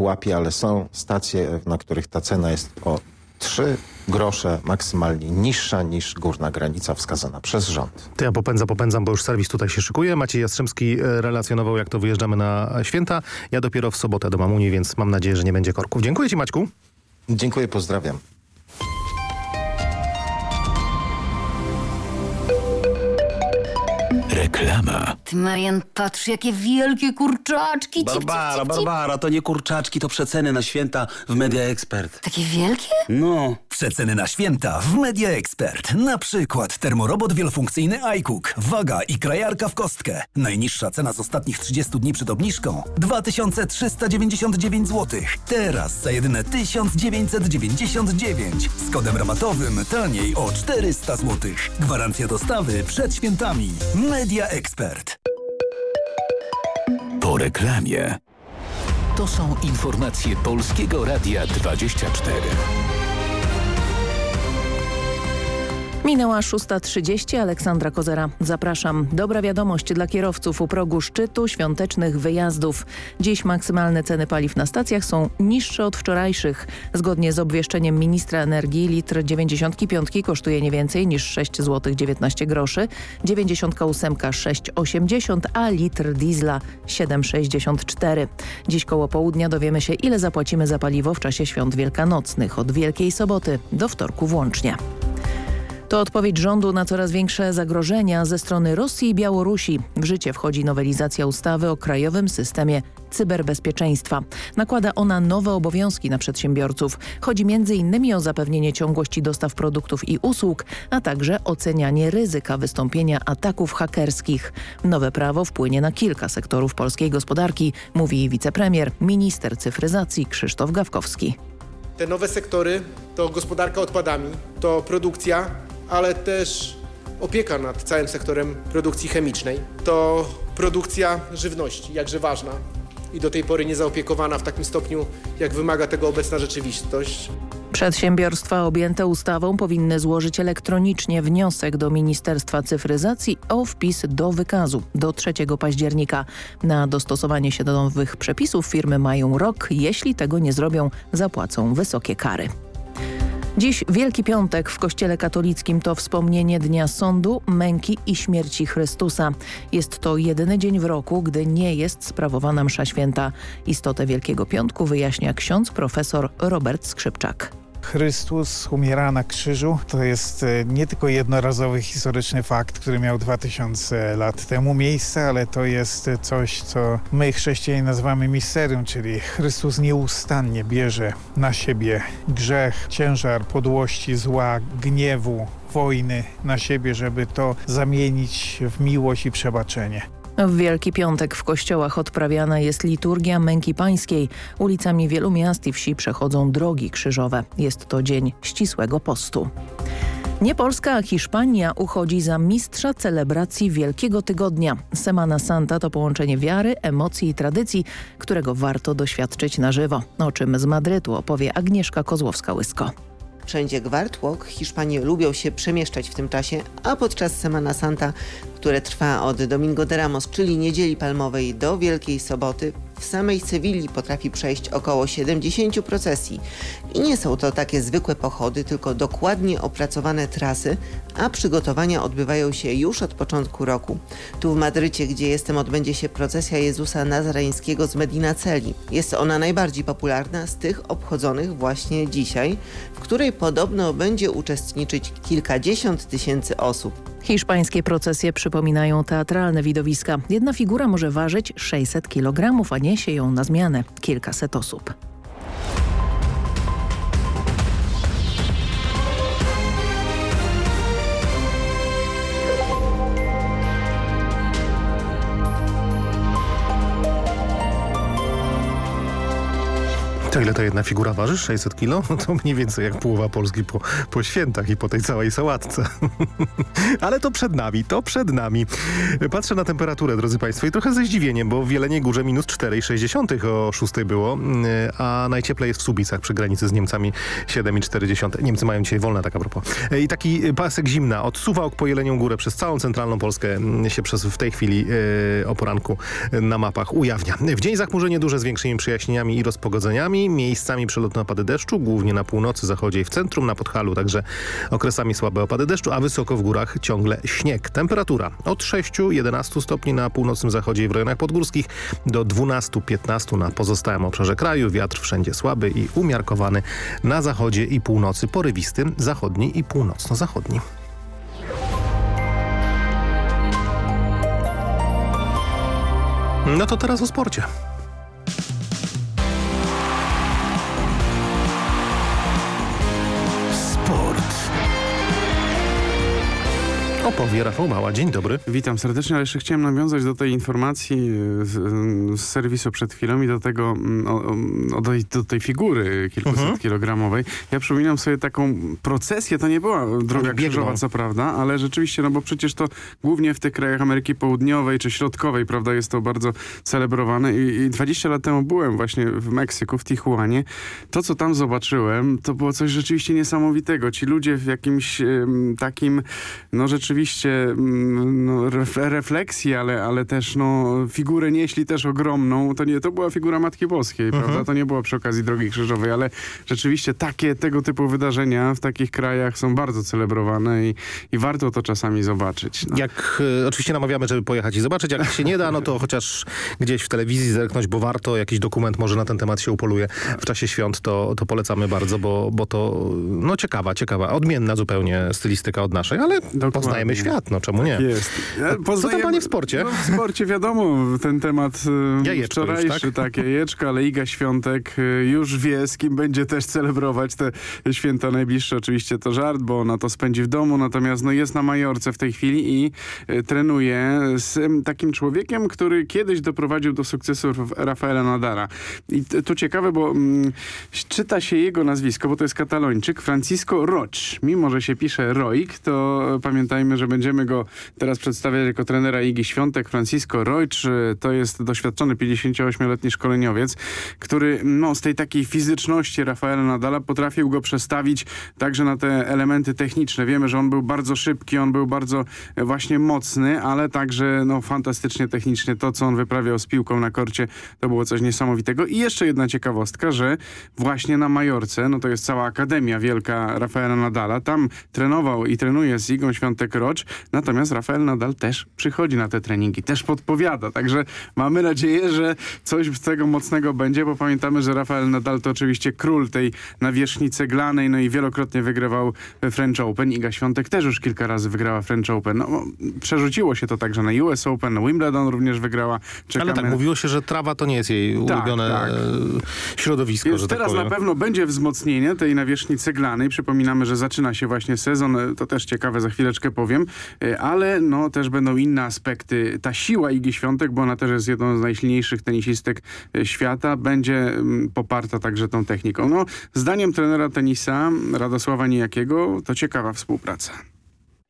pułapie, ale są stacje, na których ta cena jest o 3 grosze maksymalnie niższa niż górna granica wskazana przez rząd. To ja popędzam, popędzam, bo już serwis tutaj się szykuje. Maciej Jastrzębski e, relacjonował, jak to wyjeżdżamy na święta. Ja dopiero w sobotę do Mamuni, więc mam nadzieję, że nie będzie korków. Dziękuję Ci, Maćku. Dziękuję, pozdrawiam. Reklama. Ty, Marian, patrz, jakie wielkie kurczaczki. Cip, Barbara, cip, cip. Barbara, to nie kurczaczki, to przeceny na święta w Media Expert. Takie wielkie? No. Przeceny na święta w Media Expert. Na przykład termorobot wielofunkcyjny iCook. Waga i krajarka w kostkę. Najniższa cena z ostatnich 30 dni przed obniżką 2399 zł. Teraz za jedyne 1999. Z kodem rabatowym taniej o 400 zł. Gwarancja dostawy przed świętami. Media Expert. Po reklamie. To są informacje Polskiego Radia 24. Minęła 6.30, Aleksandra Kozera. Zapraszam. Dobra wiadomość dla kierowców u progu szczytu świątecznych wyjazdów. Dziś maksymalne ceny paliw na stacjach są niższe od wczorajszych. Zgodnie z obwieszczeniem ministra energii litr 95 kosztuje nie więcej niż 6 zł 19 groszy, 98 6,80, a litr diesla 7,64. Dziś koło południa dowiemy się ile zapłacimy za paliwo w czasie świąt wielkanocnych od Wielkiej Soboty do wtorku włącznie. To odpowiedź rządu na coraz większe zagrożenia ze strony Rosji i Białorusi. W życie wchodzi nowelizacja ustawy o krajowym systemie cyberbezpieczeństwa. Nakłada ona nowe obowiązki na przedsiębiorców. Chodzi m.in. o zapewnienie ciągłości dostaw produktów i usług, a także ocenianie ryzyka wystąpienia ataków hakerskich. Nowe prawo wpłynie na kilka sektorów polskiej gospodarki, mówi wicepremier, minister cyfryzacji Krzysztof Gawkowski. Te nowe sektory to gospodarka odpadami, to produkcja, ale też opieka nad całym sektorem produkcji chemicznej, to produkcja żywności, jakże ważna i do tej pory niezaopiekowana w takim stopniu, jak wymaga tego obecna rzeczywistość. Przedsiębiorstwa objęte ustawą powinny złożyć elektronicznie wniosek do Ministerstwa Cyfryzacji o wpis do wykazu do 3 października. Na dostosowanie się do nowych przepisów firmy mają rok. Jeśli tego nie zrobią, zapłacą wysokie kary. Dziś Wielki Piątek w Kościele Katolickim to wspomnienie Dnia Sądu, Męki i Śmierci Chrystusa. Jest to jedyny dzień w roku, gdy nie jest sprawowana msza święta. Istotę Wielkiego Piątku wyjaśnia ksiądz profesor Robert Skrzypczak. Chrystus umiera na krzyżu. To jest e, nie tylko jednorazowy historyczny fakt, który miał 2000 lat temu miejsce, ale to jest e, coś, co my chrześcijanie nazywamy misterium, czyli Chrystus nieustannie bierze na siebie grzech, ciężar podłości, zła, gniewu, wojny na siebie, żeby to zamienić w miłość i przebaczenie. W Wielki Piątek w kościołach odprawiana jest liturgia Męki Pańskiej. Ulicami wielu miast i wsi przechodzą drogi krzyżowe. Jest to dzień ścisłego postu. Nie Polska, a Hiszpania uchodzi za mistrza celebracji Wielkiego Tygodnia. Semana Santa to połączenie wiary, emocji i tradycji, którego warto doświadczyć na żywo. O czym z Madrytu opowie Agnieszka Kozłowska-Łysko. Wszędzie gwartłok. Hiszpanie lubią się przemieszczać w tym czasie, a podczas Semana Santa, które trwa od Domingo de Ramos, czyli Niedzieli Palmowej do Wielkiej Soboty, w samej Sewilli potrafi przejść około 70 procesji. I nie są to takie zwykłe pochody, tylko dokładnie opracowane trasy, a przygotowania odbywają się już od początku roku. Tu w Madrycie, gdzie jestem, odbędzie się procesja Jezusa Nazareńskiego z Medina Celi. Jest ona najbardziej popularna z tych obchodzonych właśnie dzisiaj, w której podobno będzie uczestniczyć kilkadziesiąt tysięcy osób. Hiszpańskie procesje przypominają teatralne widowiska. Jedna figura może ważyć 600 kg, a niesie ją na zmianę kilkaset osób. Ile ta jedna figura waży? 600 kilo? No to mniej więcej jak połowa Polski po, po świętach i po tej całej sałatce. Ale to przed nami, to przed nami. Patrzę na temperaturę, drodzy Państwo, i trochę ze zdziwieniem, bo w Jeleniej Górze minus 4,6 o 6 było, a najcieplej jest w Subicach przy granicy z Niemcami 7,4. Niemcy mają dzisiaj wolne, tak a propos. I taki pasek zimna od Suwałk po Jelenią Górę przez całą centralną Polskę się przez w tej chwili e, o poranku na mapach ujawnia. W dzień zachmurzenie duże z większymi przyjaśnieniami i rozpogodzeniami, miejscami przelotne opady deszczu, głównie na północy, zachodzie i w centrum, na Podhalu także okresami słabe opady deszczu, a wysoko w górach ciągle śnieg. Temperatura od 6-11 stopni na północnym zachodzie i w rejonach podgórskich do 12-15 na pozostałym obszarze kraju. Wiatr wszędzie słaby i umiarkowany na zachodzie i północy, porywisty zachodni i północno-zachodni. No to teraz o sporcie. Sport. Opowie Rafał Mała. Dzień dobry. Witam serdecznie, ale jeszcze chciałem nawiązać do tej informacji z, z serwisu przed chwilą i do tego, o, o, do, do tej figury kilkuset Mhm. kilogramowej. Ja przypominam sobie taką procesję, to nie była droga krzyżowa, co prawda, ale rzeczywiście, no bo przecież to głównie w tych krajach Ameryki Południowej czy Środkowej, prawda, jest to bardzo celebrowane I, i 20 lat temu byłem właśnie w Meksyku, w Tijuanie. To, co tam zobaczyłem, to było coś rzeczywiście niesamowitego. Ci ludzie w jakimś takim, no rzeczywiście mm, no, ref, refleksji, ale, ale też no, figurę nieśli też ogromną. To nie, to była figura Matki Boskiej, Mhm. prawda? To nie było przy okazji Drogi Krzyżowej, ale rzeczywiście takie, tego typu wydarzenia w takich krajach są bardzo celebrowane i, i warto to czasami zobaczyć. No. Jak e, oczywiście namawiamy, żeby pojechać i zobaczyć, jak się nie da, no to chociaż gdzieś w telewizji zerknąć, bo warto, jakiś dokument może na ten temat się upoluje w czasie świąt, to, to polecamy bardzo, bo, bo to no ciekawa, ciekawa, odmienna zupełnie stylistyka od naszej, ale poznajemy świat, no czemu nie? Tak jest. Ja Co tam panie w sporcie? No, w sporcie wiadomo, ten temat y, Jajeczko już, wczorajszy, tak? tak? jajeczko, ale Iga Świątek y, już wie, z kim będzie też celebrować te święta najbliższe. Oczywiście to żart, bo ona to spędzi w domu, natomiast no, jest na Majorce w tej chwili i y, trenuje z takim człowiekiem, który kiedyś doprowadził do sukcesu Rafaela Nadara. I t- to ciekawe, bo mm, czyta się jego nazwisko, bo to jest katalończyk, Francisco Roch. Mimo, że się pisze Roik, to e, pamiętajmy, że będziemy go teraz przedstawiać jako trenera Igi Świątek. Francisco Roig e, to jest doświadczony 58-letni szkoleniowiec, który no, z tej takiej fizyczności Rafaela Nadala potrafił go przestawić także na te elementy techniczne. Wiemy, że on był bardzo szybki, on był bardzo e, właśnie mocny, ale także no, fantastycznie technicznie. To, co on wyprawiał z piłką na korcie, to było coś niesamowitego. I jeszcze jedna ciekawostka, że właśnie na Majorce, no to jest cała Akademia Wielka Rafaela Nadala, tam trenował i trenuje z Igą Natomiast Rafael Nadal też przychodzi na te treningi, też podpowiada, także mamy nadzieję, że coś z tego mocnego będzie, bo pamiętamy, że Rafael Nadal to oczywiście król tej nawierzchni ceglanej, no i wielokrotnie wygrywał French Open. Iga Świątek też już kilka razy wygrała French Open. No, przerzuciło się to także na US Open, na Wimbledon również wygrała. Czekamy Ale tak, mówiło się, że trawa to nie jest jej Tak, ulubione tak. e, środowisko, tak teraz powiem. na pewno będzie wzmocnienie tej nawierzchni ceglanej. Przypominamy, że zaczyna się właśnie sezon, e, to też ciekawe, za chwileczkę powiem, E, ale no też będą inne aspekty. Ta siła Igi Świątek, bo ona też jest jedną z najsilniejszych tenisistek e, świata, będzie mm, poparta także tą techniką. No, zdaniem trenera tenisa Radosława Nijakiego to ciekawa współpraca.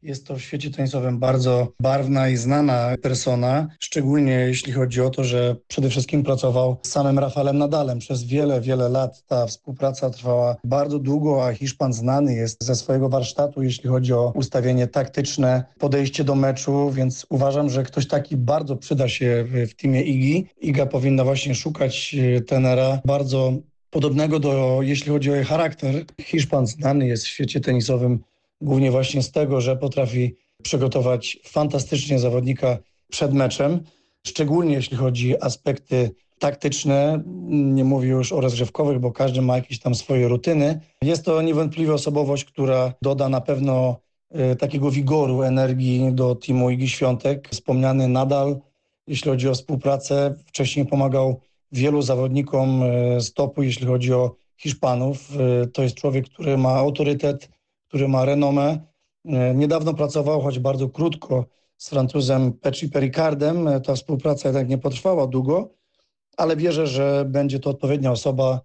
Jest to w świecie tenisowym bardzo barwna i znana persona, szczególnie jeśli chodzi o to, że przede wszystkim pracował z samym Rafaelem Nadalem. Przez wiele, wiele lat ta współpraca trwała bardzo długo, a Hiszpan znany jest ze swojego warsztatu, jeśli chodzi o ustawienie taktyczne, podejście do meczu, więc uważam, że ktoś taki bardzo przyda się w, teamie Igi. Iga powinna właśnie szukać e, tenera bardzo podobnego do, jeśli chodzi o jej charakter. Hiszpan znany jest w świecie tenisowym głównie właśnie z tego, że potrafi przygotować fantastycznie zawodnika przed meczem, szczególnie jeśli chodzi o aspekty taktyczne, nie mówię już o rozgrzewkowych, bo każdy ma jakieś tam swoje rutyny. Jest to niewątpliwie osobowość, która doda na pewno e, takiego wigoru, energii do teamu Igi Świątek. Wspomniany nadal, jeśli chodzi o współpracę, wcześniej pomagał wielu zawodnikom e, z topu, jeśli chodzi o Hiszpanów. E, To jest człowiek, który ma autorytet, który ma renomę. E, Niedawno pracował, choć bardzo krótko, z Francuzem Pecci Pericardem. E, Ta współpraca jednak nie potrwała długo, ale wierzę, że będzie to odpowiednia osoba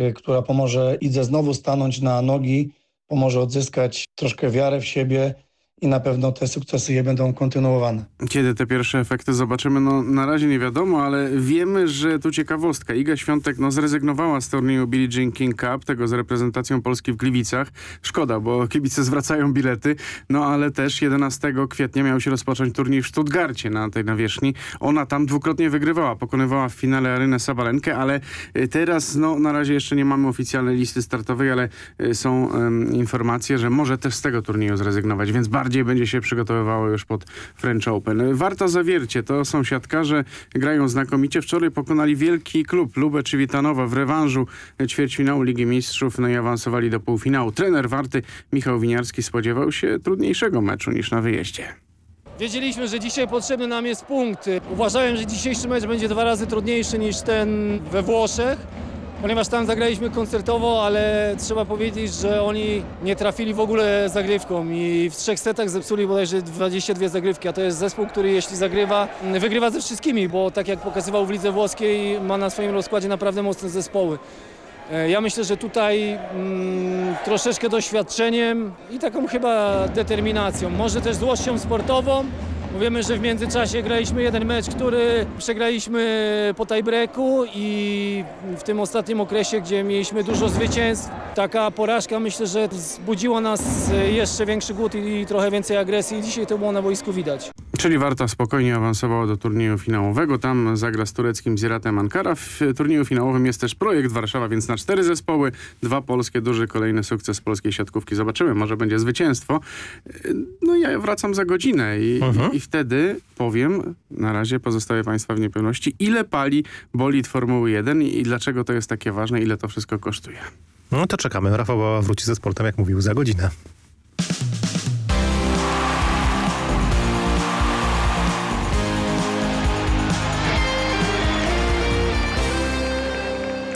y, która pomoże Idze znowu stanąć na nogi, pomoże odzyskać troszkę wiarę w siebie i na pewno te sukcesy je będą kontynuowane. Kiedy te pierwsze efekty zobaczymy? No na razie nie wiadomo, ale wiemy, że tu ciekawostka. Iga Świątek no, zrezygnowała z turnieju Billie Jean King Cup, tego z reprezentacją Polski w Gliwicach. Szkoda, bo kibice zwracają bilety. No ale też 11 kwietnia miał się rozpocząć turniej w Stuttgarcie na tej nawierzchni. Ona tam dwukrotnie wygrywała. Pokonywała w finale Arynę Sabalenkę, ale y, teraz no na razie jeszcze nie mamy oficjalnej listy startowej, ale y, są um, informacje, że może też z tego turnieju zrezygnować, więc bardziej będzie się przygotowywało już pod French Open. Warta Zawiercie to są siatkarze, grają znakomicie. Wczoraj pokonali wielki klub Lubę Witanowa w rewanżu ćwierćfinału Ligi Mistrzów, no i awansowali do półfinału. Trener Warty Michał Winiarski spodziewał się trudniejszego meczu niż na wyjeździe. Wiedzieliśmy, że dzisiaj potrzebny nam jest punkt. Uważałem, że dzisiejszy mecz będzie dwa razy trudniejszy niż ten we Włoszech ponieważ tam zagraliśmy koncertowo, ale trzeba powiedzieć, że oni nie trafili w ogóle zagrywką i w trzech setach zepsuli bodajże 22 zagrywki, a to jest zespół, który jeśli zagrywa, wygrywa ze wszystkimi, bo tak jak pokazywał w lidze włoskiej, ma na swoim rozkładzie naprawdę mocne zespoły. Ja myślę, że tutaj mm, troszeczkę doświadczeniem i taką chyba determinacją, może też złością sportową, Wiemy, że w międzyczasie graliśmy jeden mecz, który przegraliśmy po tiebreaku i w tym ostatnim okresie, gdzie mieliśmy dużo zwycięstw, taka porażka myślę, że zbudziła nas jeszcze większy głód i trochę więcej agresji. Dzisiaj to było na boisku widać. Czyli Warta spokojnie awansowała do turnieju finałowego. Tam zagra z tureckim Ziratem Ankara. W turnieju finałowym jest też projekt Warszawa, więc na cztery zespoły, dwa polskie, duży kolejny sukces polskiej siatkówki. Zobaczymy, może będzie zwycięstwo. No ja wracam za godzinę i, -huh. i wtedy powiem, na razie pozostawię Państwa w niepewności, ile pali bolid Formuły 1 i dlaczego to jest takie ważne, ile to wszystko kosztuje. No to czekamy. Rafał Bała wróci ze sportem, jak mówił, za godzinę.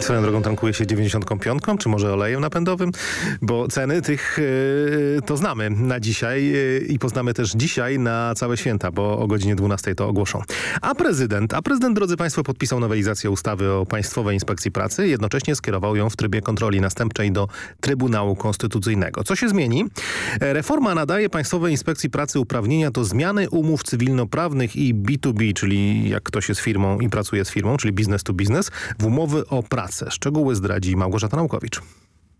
Swoją drogą tankuje się 95, czy może olejem napędowym, bo ceny tych yy, to znamy na dzisiaj yy, i poznamy też dzisiaj na całe święta, bo o godzinie 12 to ogłoszą. A prezydent, a prezydent, drodzy Państwo, podpisał nowelizację ustawy o Państwowej Inspekcji Pracy, jednocześnie skierował ją w trybie kontroli następczej do Trybunału Konstytucyjnego. Co się zmieni? Reforma nadaje Państwowej Inspekcji Pracy uprawnienia do zmiany umów cywilnoprawnych i B2B, czyli jak ktoś jest firmą i pracuje z firmą, czyli business to business, w umowy o pracę. Szczegóły zdradzi Małgorzata Naukowicz.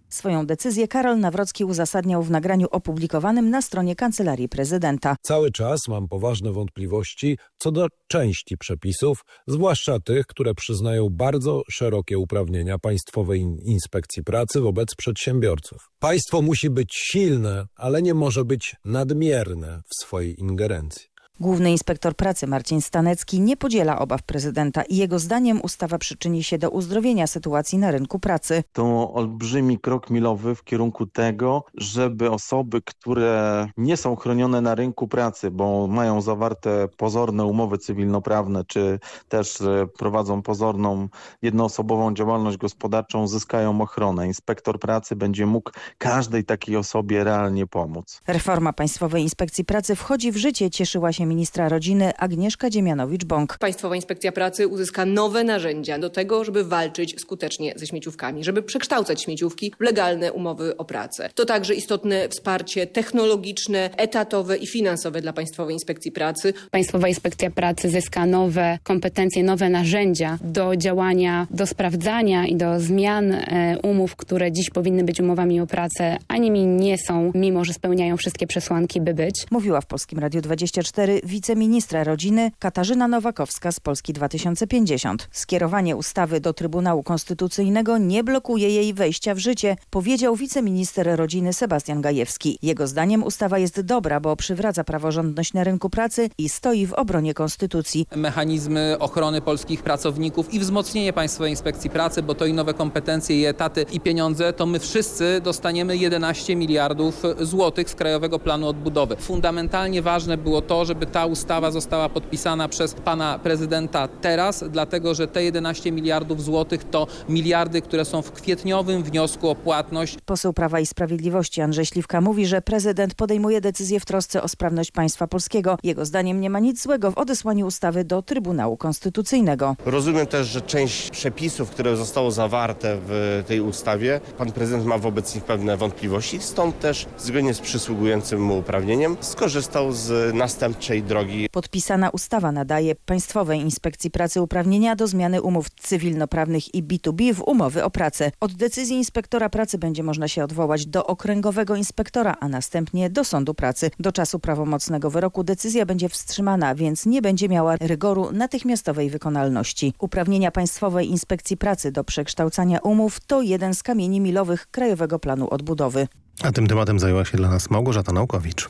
Swoją decyzję Karol Nawrocki uzasadniał w nagraniu opublikowanym na stronie Kancelarii Prezydenta. Cały czas mam poważne wątpliwości co do części przepisów, zwłaszcza tych, które przyznają bardzo szerokie uprawnienia Państwowej Inspekcji Pracy wobec przedsiębiorców. Państwo musi być silne, ale nie może być nadmierne w swojej ingerencji. Główny inspektor pracy Marcin Stanecki nie podziela obaw prezydenta i jego zdaniem ustawa przyczyni się do uzdrowienia sytuacji na rynku pracy. To olbrzymi krok milowy w kierunku tego, żeby osoby, które nie są chronione na rynku pracy, bo mają zawarte pozorne umowy cywilnoprawne, czy też prowadzą pozorną jednoosobową działalność gospodarczą, zyskają ochronę. Inspektor pracy będzie mógł każdej takiej osobie realnie pomóc. Reforma Państwowej Inspekcji Pracy wchodzi w życie, cieszyła się ministra rodziny Agnieszka Dziemianowicz-Bąk. Państwowa Inspekcja Pracy uzyska nowe narzędzia do tego, żeby walczyć skutecznie ze śmieciówkami, żeby przekształcać śmieciówki w legalne umowy o pracę. To także istotne wsparcie technologiczne, etatowe i finansowe dla Państwowej Inspekcji Pracy. Państwowa Inspekcja Pracy zyska nowe kompetencje, nowe narzędzia do działania, do sprawdzania i do zmian e, umów, które dziś powinny być umowami o pracę, a nimi nie są, mimo że spełniają wszystkie przesłanki, by być. Mówiła w Polskim Radiu 24 wiceministra rodziny Katarzyna Nowakowska z Polski 2050. Skierowanie ustawy do Trybunału Konstytucyjnego nie blokuje jej wejścia w życie, powiedział wiceminister rodziny Sebastian Gajewski. Jego zdaniem ustawa jest dobra, bo przywraca praworządność na rynku pracy i stoi w obronie konstytucji. Mechanizmy ochrony polskich pracowników i wzmocnienie Państwowej Inspekcji Pracy, bo to i nowe kompetencje, i etaty, i pieniądze, to my wszyscy dostaniemy 11 miliardów złotych z Krajowego Planu Odbudowy. Fundamentalnie ważne było to, żeby ta ustawa została podpisana przez pana prezydenta teraz, dlatego że te 11 miliardów złotych to miliardy, które są w kwietniowym wniosku o płatność. Poseł Prawa i Sprawiedliwości Andrzej Śliwka mówi, że prezydent podejmuje decyzję w trosce o sprawność państwa polskiego. Jego zdaniem nie ma nic złego w odesłaniu ustawy do Trybunału Konstytucyjnego. Rozumiem też, że część przepisów, które zostało zawarte w tej ustawie, pan prezydent ma wobec nich pewne wątpliwości, stąd też zgodnie z przysługującym mu uprawnieniem skorzystał z następczej drogi. Podpisana ustawa nadaje Państwowej Inspekcji Pracy uprawnienia do zmiany umów cywilnoprawnych i B2B w umowy o pracę. Od decyzji inspektora pracy będzie można się odwołać do okręgowego inspektora, a następnie do sądu pracy. Do czasu prawomocnego wyroku decyzja będzie wstrzymana, więc nie będzie miała rygoru natychmiastowej wykonalności. Uprawnienia Państwowej Inspekcji Pracy do przekształcania umów to jeden z kamieni milowych Krajowego Planu Odbudowy. A tym tematem zajęła się dla nas Małgorzata Naukowicz.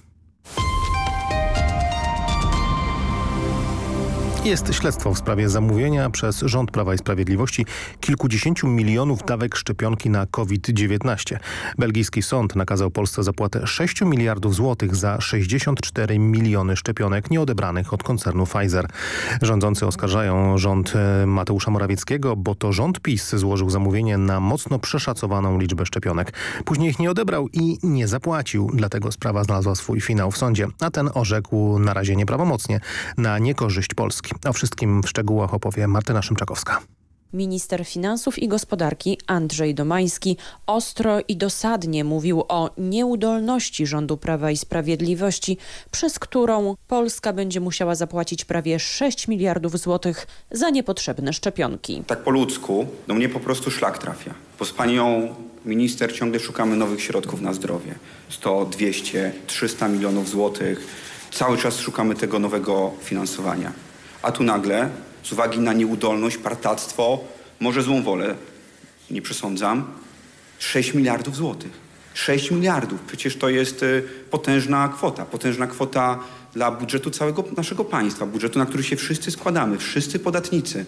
Jest śledztwo w sprawie zamówienia przez rząd Prawa i Sprawiedliwości kilkudziesięciu milionów dawek szczepionki na COVID-19. Belgijski sąd nakazał Polsce zapłatę 6 miliardów złotych za 64 miliony szczepionek nieodebranych od koncernu Pfizer. Rządzący oskarżają rząd e, Mateusza Morawieckiego, bo to rząd PiS złożył zamówienie na mocno przeszacowaną liczbę szczepionek. Później ich nie odebrał i nie zapłacił, dlatego sprawa znalazła swój finał w sądzie, a ten orzekł na razie nieprawomocnie na niekorzyść Polski. O wszystkim w szczegółach opowie Martyna Szymczakowska. Minister Finansów i Gospodarki Andrzej Domański ostro i dosadnie mówił o nieudolności rządu Prawa i Sprawiedliwości, przez którą Polska będzie musiała zapłacić prawie 6 miliardów złotych za niepotrzebne szczepionki. Tak po ludzku, no mnie po prostu szlak trafia. Bo z panią minister ciągle szukamy nowych środków na zdrowie. 100, 200, 300 milionów złotych. Cały czas szukamy tego nowego finansowania. A tu nagle, z uwagi na nieudolność, partactwo, może złą wolę, nie przesądzam, 6 miliardów złotych. 6 miliardów. Przecież to jest y, potężna kwota. Potężna kwota dla budżetu całego naszego państwa. Budżetu, na który się wszyscy składamy. Wszyscy podatnicy.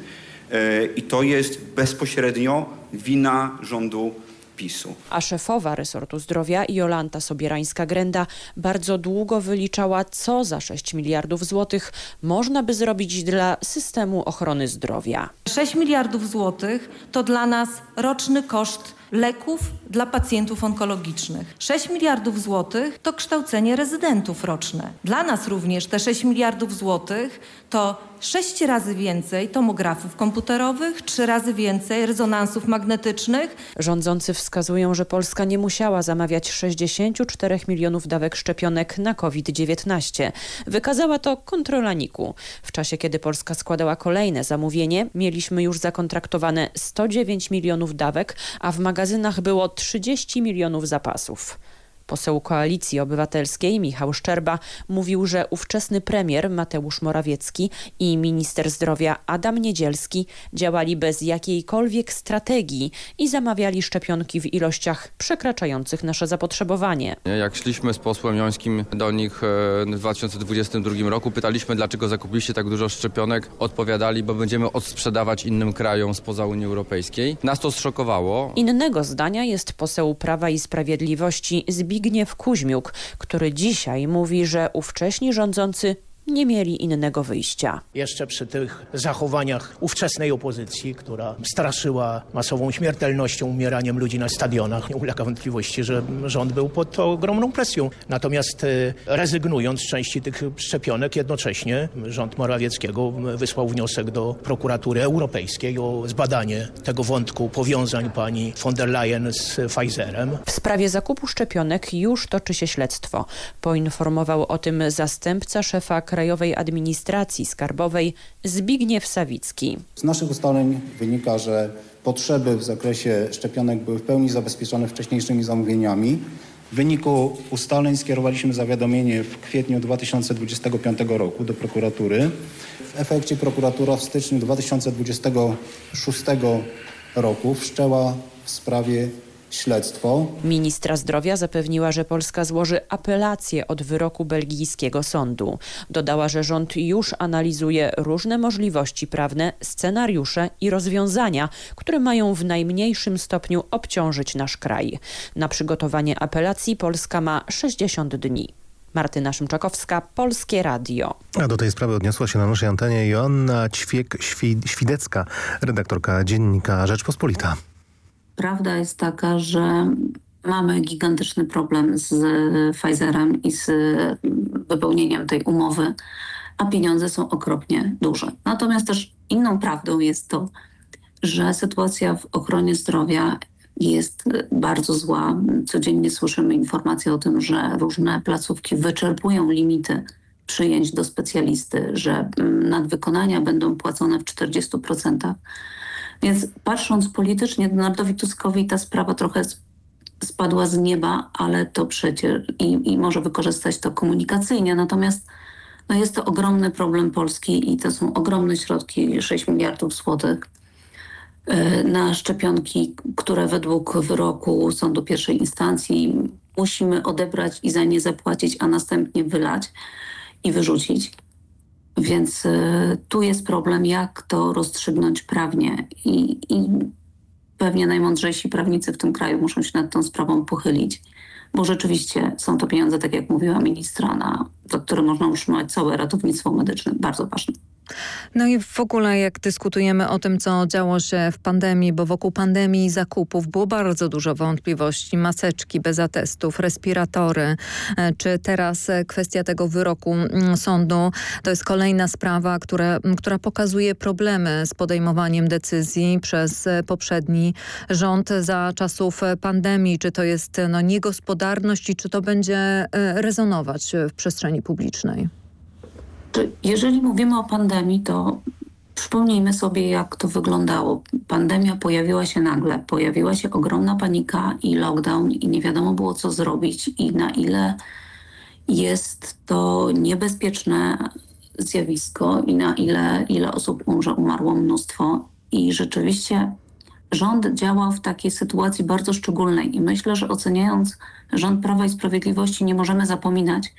Y, I to jest bezpośrednio wina rządu PiSu. A szefowa resortu zdrowia Jolanta Sobierańska-Grenda bardzo długo wyliczała, co za 6 miliardów złotych można by zrobić dla systemu ochrony zdrowia. 6 miliardów złotych to dla nas roczny koszt leków dla pacjentów onkologicznych. 6 miliardów złotych to kształcenie rezydentów roczne. Dla nas również te 6 miliardów złotych to 6 razy więcej tomografów komputerowych, 3 razy więcej rezonansów magnetycznych. Rządzący wskazują, że Polska nie musiała zamawiać 64 milionów dawek szczepionek na COVID-19. Wykazała to kontrola NIK-u. W czasie, kiedy Polska składała kolejne zamówienie, mieliśmy już zakontraktowane 109 milionów dawek, a w magazynach było 30 milionów zapasów. Poseł Koalicji Obywatelskiej Michał Szczerba mówił, że ówczesny premier Mateusz Morawiecki i minister zdrowia Adam Niedzielski działali bez jakiejkolwiek strategii i zamawiali szczepionki w ilościach przekraczających nasze zapotrzebowanie. Jak szliśmy z posłem Jońskim do nich e, w 2022 roku, pytaliśmy dlaczego zakupiliście tak dużo szczepionek. Odpowiadali, bo będziemy odsprzedawać innym krajom spoza Unii Europejskiej. Nas to zszokowało. Innego zdania jest poseł Prawa i Sprawiedliwości Zbigniew Zbigniew Kuźmiuk, który dzisiaj mówi, że ówcześni rządzący nie mieli innego wyjścia. Jeszcze przy tych zachowaniach ówczesnej opozycji, która straszyła masową śmiertelnością, umieraniem ludzi na stadionach, nie ulega wątpliwości, że rząd był pod ogromną presją. Natomiast e, rezygnując z części tych szczepionek, jednocześnie rząd Morawieckiego wysłał wniosek do prokuratury europejskiej o zbadanie tego wątku powiązań pani von der Leyen z Pfizerem. W sprawie zakupu szczepionek już toczy się śledztwo. Poinformował o tym zastępca szefa Krajowej Administracji Skarbowej Zbigniew Sawicki. Z naszych ustaleń wynika, że potrzeby w zakresie szczepionek były w pełni zabezpieczone wcześniejszymi zamówieniami. W wyniku ustaleń skierowaliśmy zawiadomienie w kwietniu 2025 roku do prokuratury. W efekcie prokuratura w styczniu 2026 roku wszczęła w sprawie śledztwo. Ministra zdrowia zapewniła, że Polska złoży apelację od wyroku belgijskiego sądu. Dodała, że rząd już analizuje różne możliwości prawne, scenariusze i rozwiązania, które mają w najmniejszym stopniu obciążyć nasz kraj. Na przygotowanie apelacji Polska ma 60 dni. Martyna Szymczakowska, Polskie Radio. A do tej sprawy odniosła się na naszej antenie Joanna Ćwiek-Świdecka, redaktorka dziennika Rzeczpospolita. Prawda jest taka, że mamy gigantyczny problem z Pfizerem i z wypełnieniem tej umowy, a pieniądze są okropnie duże. Natomiast też inną prawdą jest to, że sytuacja w ochronie zdrowia jest bardzo zła. Codziennie słyszymy informacje o tym, że różne placówki wyczerpują limity przyjęć do specjalisty, że nadwykonania będą płacone w 40%. Więc patrząc politycznie, Donaldowi Tuskowi ta sprawa trochę spadła z nieba, ale to przecież i, i może wykorzystać to komunikacyjnie. Natomiast no jest to ogromny problem Polski i to są ogromne środki, 6 miliardów złotych na szczepionki, które według wyroku sądu pierwszej instancji musimy odebrać i za nie zapłacić, a następnie wylać i wyrzucić. Więc y, tu jest problem, jak to rozstrzygnąć prawnie. I, i pewnie najmądrzejsi prawnicy w tym kraju muszą się nad tą sprawą pochylić, bo rzeczywiście są to pieniądze, tak jak mówiła ministra, na, za które można utrzymać całe ratownictwo medyczne. Bardzo ważne. No i w ogóle jak dyskutujemy o tym, co działo się w pandemii, bo wokół pandemii zakupów było bardzo dużo wątpliwości. Maseczki bez atestów, respiratory, czy teraz kwestia tego wyroku sądu. To jest kolejna sprawa, która, która pokazuje problemy z podejmowaniem decyzji przez poprzedni rząd za czasów pandemii. Czy to jest no, niegospodarność i czy to będzie rezonować w przestrzeni publicznej? Jeżeli mówimy o pandemii, to przypomnijmy sobie, jak to wyglądało. Pandemia pojawiła się nagle, pojawiła się ogromna panika i lockdown i nie wiadomo było, co zrobić i na ile jest to niebezpieczne zjawisko i na ile, ile osób umrze, umarło mnóstwo. I rzeczywiście rząd działał w takiej sytuacji bardzo szczególnej i myślę, że oceniając rząd Prawa i Sprawiedliwości nie możemy zapominać,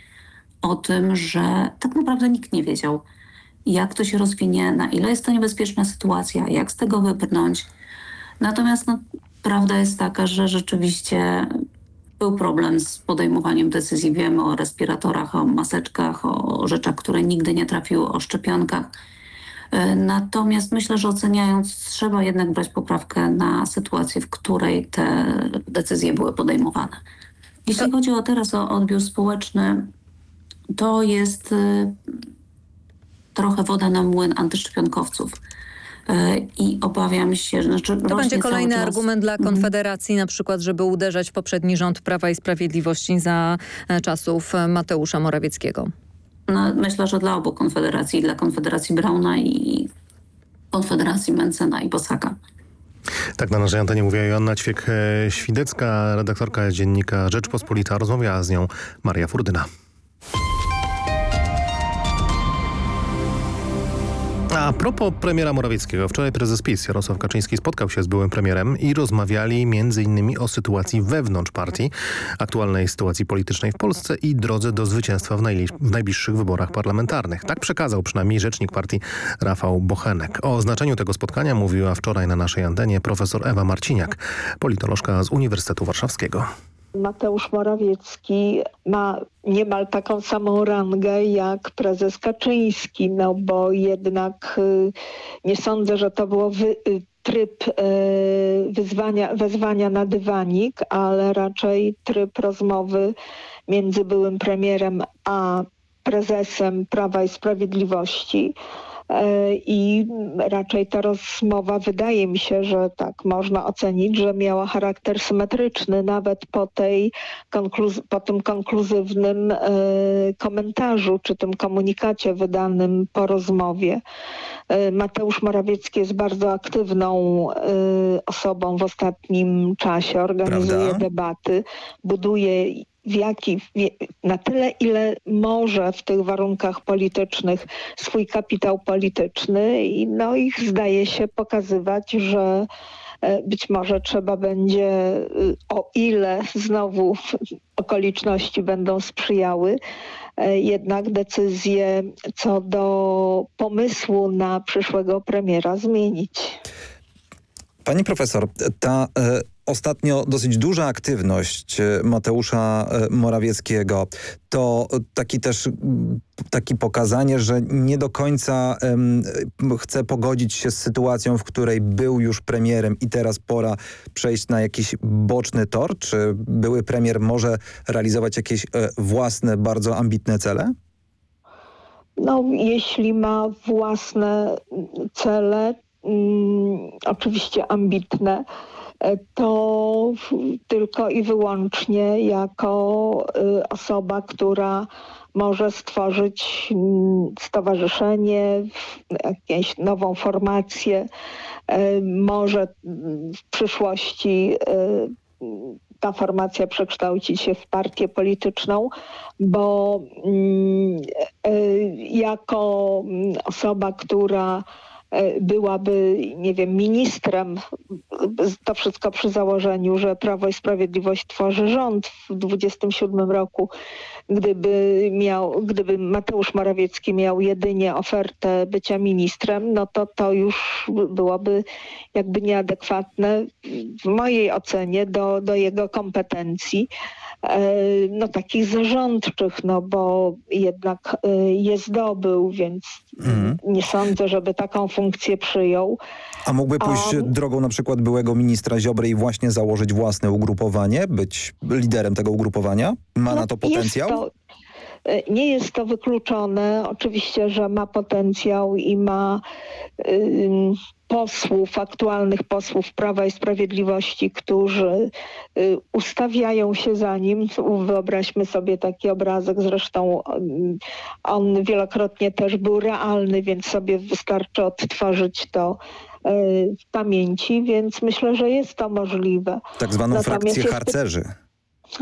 o tym, że tak naprawdę nikt nie wiedział, jak to się rozwinie, na ile jest to niebezpieczna sytuacja, jak z tego wybrnąć. Natomiast no, prawda jest taka, że rzeczywiście był problem z podejmowaniem decyzji. Wiemy o respiratorach, o maseczkach, o rzeczach, które nigdy nie trafiły, o szczepionkach. Natomiast myślę, że oceniając, trzeba jednak brać poprawkę na sytuację, w której te decyzje były podejmowane. Jeśli chodzi o teraz o odbiór społeczny, to jest y, trochę woda na młyn antyszczepionkowców. Y, I obawiam się, że... Znaczy to będzie kolejny argument dla Konfederacji, na przykład, żeby uderzać w poprzedni rząd Prawa i Sprawiedliwości za e, czasów Mateusza Morawieckiego. No, myślę, że dla obu Konfederacji, dla Konfederacji Brauna i Konfederacji Mencena i Bosaka. Tak na naszej antenie mówiła Joanna Ćwiek-Świdecka, redaktorka dziennika Rzeczpospolita. Rozmawiała z nią Maria Furdyna. A propos premiera Morawieckiego, wczoraj prezes PiS Jarosław Kaczyński spotkał się z byłym premierem i rozmawiali m.in. o sytuacji wewnątrz partii, aktualnej sytuacji politycznej w Polsce i drodze do zwycięstwa w, w najbliższych wyborach parlamentarnych. Tak przekazał przynajmniej rzecznik partii Rafał Bochenek. O znaczeniu tego spotkania mówiła wczoraj na naszej antenie profesor Ewa Marciniak, politolożka z Uniwersytetu Warszawskiego. Mateusz Morawiecki ma niemal taką samą rangę jak prezes Kaczyński, no bo jednak y, nie sądzę, że to było wy, y, tryb y, wyzwania, wezwania na dywanik, ale raczej tryb rozmowy między byłym premierem a prezesem Prawa i Sprawiedliwości. I raczej ta rozmowa wydaje mi się, że tak można ocenić, że miała charakter symetryczny nawet po, tej po tym konkluzywnym komentarzu czy tym komunikacie wydanym po rozmowie. Mateusz Morawiecki jest bardzo aktywną osobą w ostatnim czasie, organizuje Prawda? debaty, buduje w jaki, na tyle, ile może w tych warunkach politycznych swój kapitał polityczny i no ich zdaje się pokazywać, że być może trzeba będzie, o ile znowu okoliczności będą sprzyjały, jednak decyzję co do pomysłu na przyszłego premiera zmienić. Pani profesor, ta ostatnio dosyć duża aktywność e, Mateusza e, Morawieckiego. To taki też taki pokazanie, że nie do końca em, chce pogodzić się z sytuacją, w której był już premierem i teraz pora przejść na jakiś boczny tor? Czy były premier może realizować jakieś e, własne, bardzo ambitne cele? No, jeśli ma własne cele, mm, oczywiście ambitne, to w- tylko i wyłącznie jako y, osoba, która może stworzyć mm, stowarzyszenie, jakąś nową formację, e, może mm, w przyszłości y, ta formacja przekształcić się w partię polityczną, bo mm, e, jako osoba, która e, byłaby, nie wiem, ministrem, to wszystko przy założeniu, że Prawo i Sprawiedliwość tworzy rząd w 27 roku, gdyby miał, gdyby Mateusz Morawiecki miał jedynie ofertę bycia ministrem, no to to już byłoby jakby nieadekwatne w mojej ocenie do, do jego kompetencji. e, no takich zarządczych, no bo jednak e, je zdobył, więc nie sądzę, żeby taką funkcję przyjął. A mógłby pójść drogą na przykład byłego ministra Ziobry i właśnie założyć własne ugrupowanie, być liderem tego ugrupowania? Ma na to potencjał? E, nie jest to wykluczone. Oczywiście, że ma potencjał i ma posłów, aktualnych posłów Prawa i Sprawiedliwości, którzy y, ustawiają się za nim. Wyobraźmy sobie taki obrazek. Zresztą on wielokrotnie też był realny, więc sobie wystarczy odtworzyć to y, w pamięci, więc myślę, że jest to możliwe. Tak zwaną Natomiast frakcję harcerzy.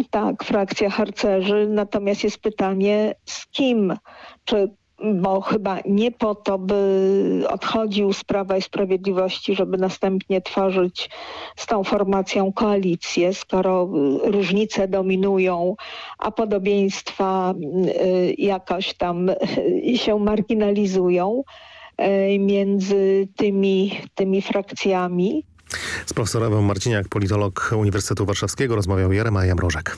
Tak, frakcja harcerzy. Natomiast jest pytanie z kim? Czy, bo chyba nie po to, by odchodził z Prawa i Sprawiedliwości, żeby następnie tworzyć z tą formacją koalicję, skoro y, różnice dominują, a podobieństwa y, jakoś tam y, się marginalizują między tymi, tymi frakcjami. Z profesorem Marciniak, politolog Uniwersytetu Warszawskiego, rozmawiał Jeremaja Mrożek.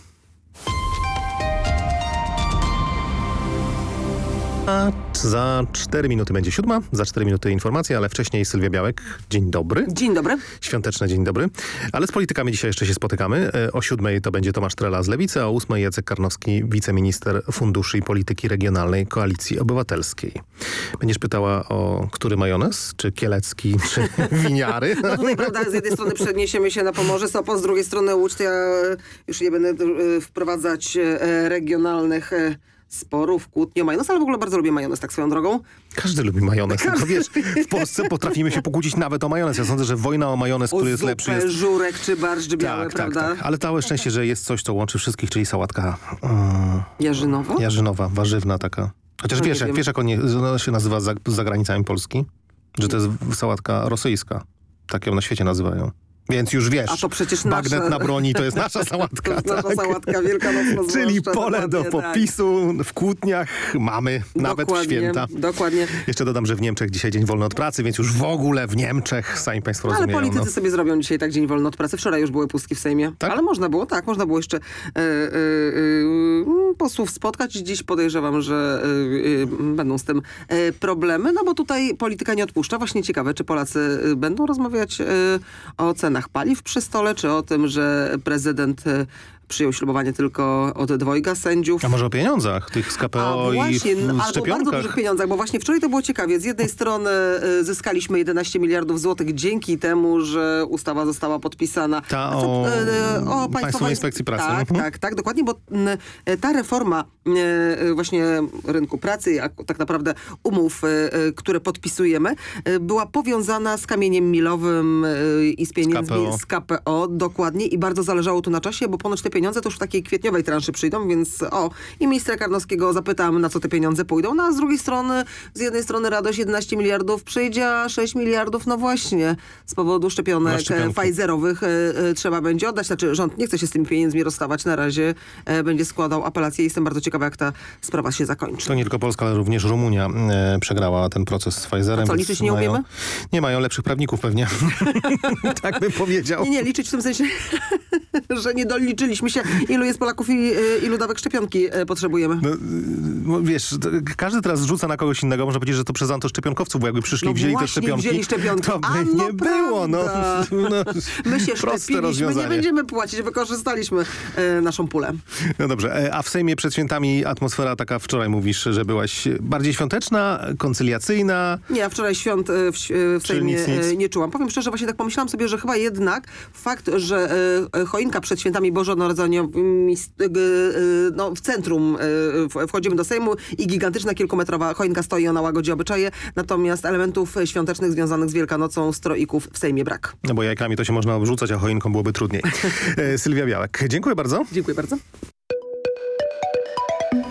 Za 4 minuty będzie siódma, za 4 minuty informacja, ale wcześniej Sylwia Białek. Dzień dobry. Dzień dobry. Świąteczny dzień dobry. Ale z politykami dzisiaj jeszcze się spotykamy. E, O siódmej to będzie Tomasz Trela z Lewicy, a o ósmej Jacek Karnowski, wiceminister Funduszy i Polityki Regionalnej Koalicji Obywatelskiej. Będziesz pytała o który majonez? Czy kielecki, czy winiary? No tutaj, prawda, z jednej strony przeniesiemy się na Pomorze, Sopot, z drugiej strony Łódź, ja już nie będę e, wprowadzać e, regionalnych sporów, kłótni o majonez, ale w ogóle bardzo lubię majonez, tak swoją drogą. Każdy lubi majonez. Tylko wiesz, w Polsce potrafimy się pokłócić nawet o majonez. Ja sądzę, że wojna o majonez, O który jest lepszy jest... żurek czy barszcz biały, Tak, tak, prawda? tak. Ale całe szczęście, że jest coś, co łączy wszystkich, czyli sałatka mm, Jarzynowa? jarzynowa, warzywna taka. Chociaż No wiesz, jak, wiem. wiesz, jak on nie, ona się nazywa za, za granicami Polski? Że to jest sałatka rosyjska. Tak ją na świecie nazywają. Więc już wiesz, A to przecież bagnet na broni to jest nasza sałatka. To jest nasza tak? sałatka wielkanocna Czyli pole do tak. popisu w kłótniach mamy nawet w święta. Dokładnie. Jeszcze dodam, że w Niemczech dzisiaj dzień wolny od pracy, więc już w ogóle w Niemczech, sami państwo No, ale rozumieją. politycy no. sobie zrobią dzisiaj tak dzień wolny od pracy. Wczoraj już były pustki w Sejmie. Ale można było, tak, można było jeszcze e, e, e, posłów spotkać. Dziś podejrzewam, że będą z tym problemy, no bo tutaj polityka nie odpuszcza. Właśnie ciekawe, czy Polacy będą rozmawiać o cenach paliw przy stole, czy o tym, że prezydent e, przyjął ślubowanie tylko od dwojga sędziów. A może o pieniądzach tych z KPO A i właśnie, w, no, w albo bardzo dużych pieniądzach, bo właśnie wczoraj to było ciekawie. Z jednej strony y, zyskaliśmy 11 miliardów złotych dzięki temu, że ustawa została podpisana. Ta o y, y, Państwowej Inspekcji Pracy. Tak, Mhm. tak, tak, dokładnie, bo ta reforma właśnie rynku pracy, a tak naprawdę umów, które podpisujemy, była powiązana z kamieniem milowym i z pieniędzmi KPO. z KPO, dokładnie i bardzo zależało tu na czasie, bo ponoć te pieniądze to już w takiej kwietniowej transzy przyjdą, więc o, i ministra Karnowskiego zapytam, na co te pieniądze pójdą, no a z drugiej strony, z jednej strony radość 11 miliardów przyjdzie, a 6 miliardów, no właśnie, z powodu szczepionek e, Pfizerowych e, e, trzeba będzie oddać, znaczy rząd nie chce się z tymi pieniędzmi rozstawać, na razie będzie składał apelację i jestem bardzo ciekawa, jak ta sprawa się zakończy. To nie tylko Polska, ale również Rumunia przegrała ten proces z Pfizerem. A co, liczyć nie mają, umiemy? Nie mają lepszych prawników pewnie. tak bym powiedział. Nie, nie, liczyć w tym sensie, że nie doliczyliśmy się, ilu jest Polaków i y, ilu dawek szczepionki y, potrzebujemy. No, y, wiesz, to każdy teraz rzuca na kogoś innego, można powiedzieć, że to przez antyszczepionkowców, bo jakby przyszli No wzięli te szczepionki, wzięli szczepionki. to by A, no nie było. No, prawda. no, My się szczepiliśmy, nie będziemy płacić, wykorzystaliśmy y, naszą pulę. No dobrze, e, a w Sejmie przed świętami atmosfera taka wczoraj mówisz, że byłaś bardziej świąteczna, koncyliacyjna. Nie, ja wczoraj świąt w, w Sejmie nic, nic. nie czułam. Powiem szczerze, właśnie tak pomyślałam sobie, że chyba jednak fakt, że choinka przed świętami bożonarodzeniowymi y, y, no, w centrum y, wchodzimy do Sejmu i gigantyczna kilkumetrowa choinka stoi, ona łagodzi obyczaje, natomiast elementów świątecznych związanych z Wielkanocą, stroików w Sejmie brak. No bo jajkami to się można obrzucać, a choinką byłoby trudniej. E, Sylwia Białek, dziękuję bardzo. Dziękuję bardzo.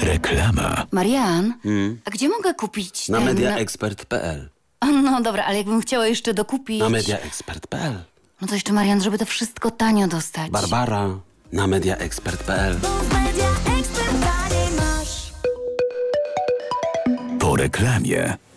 Reklama. Marian, Mm. a gdzie mogę kupić Na ten... mediaexpert.pl. No dobra, ale jakbym chciała jeszcze dokupić... Na mediaexpert.pl. No to jeszcze Marian, żeby to wszystko tanio dostać. Barbara. Na mediaexpert.pl. Po reklamie.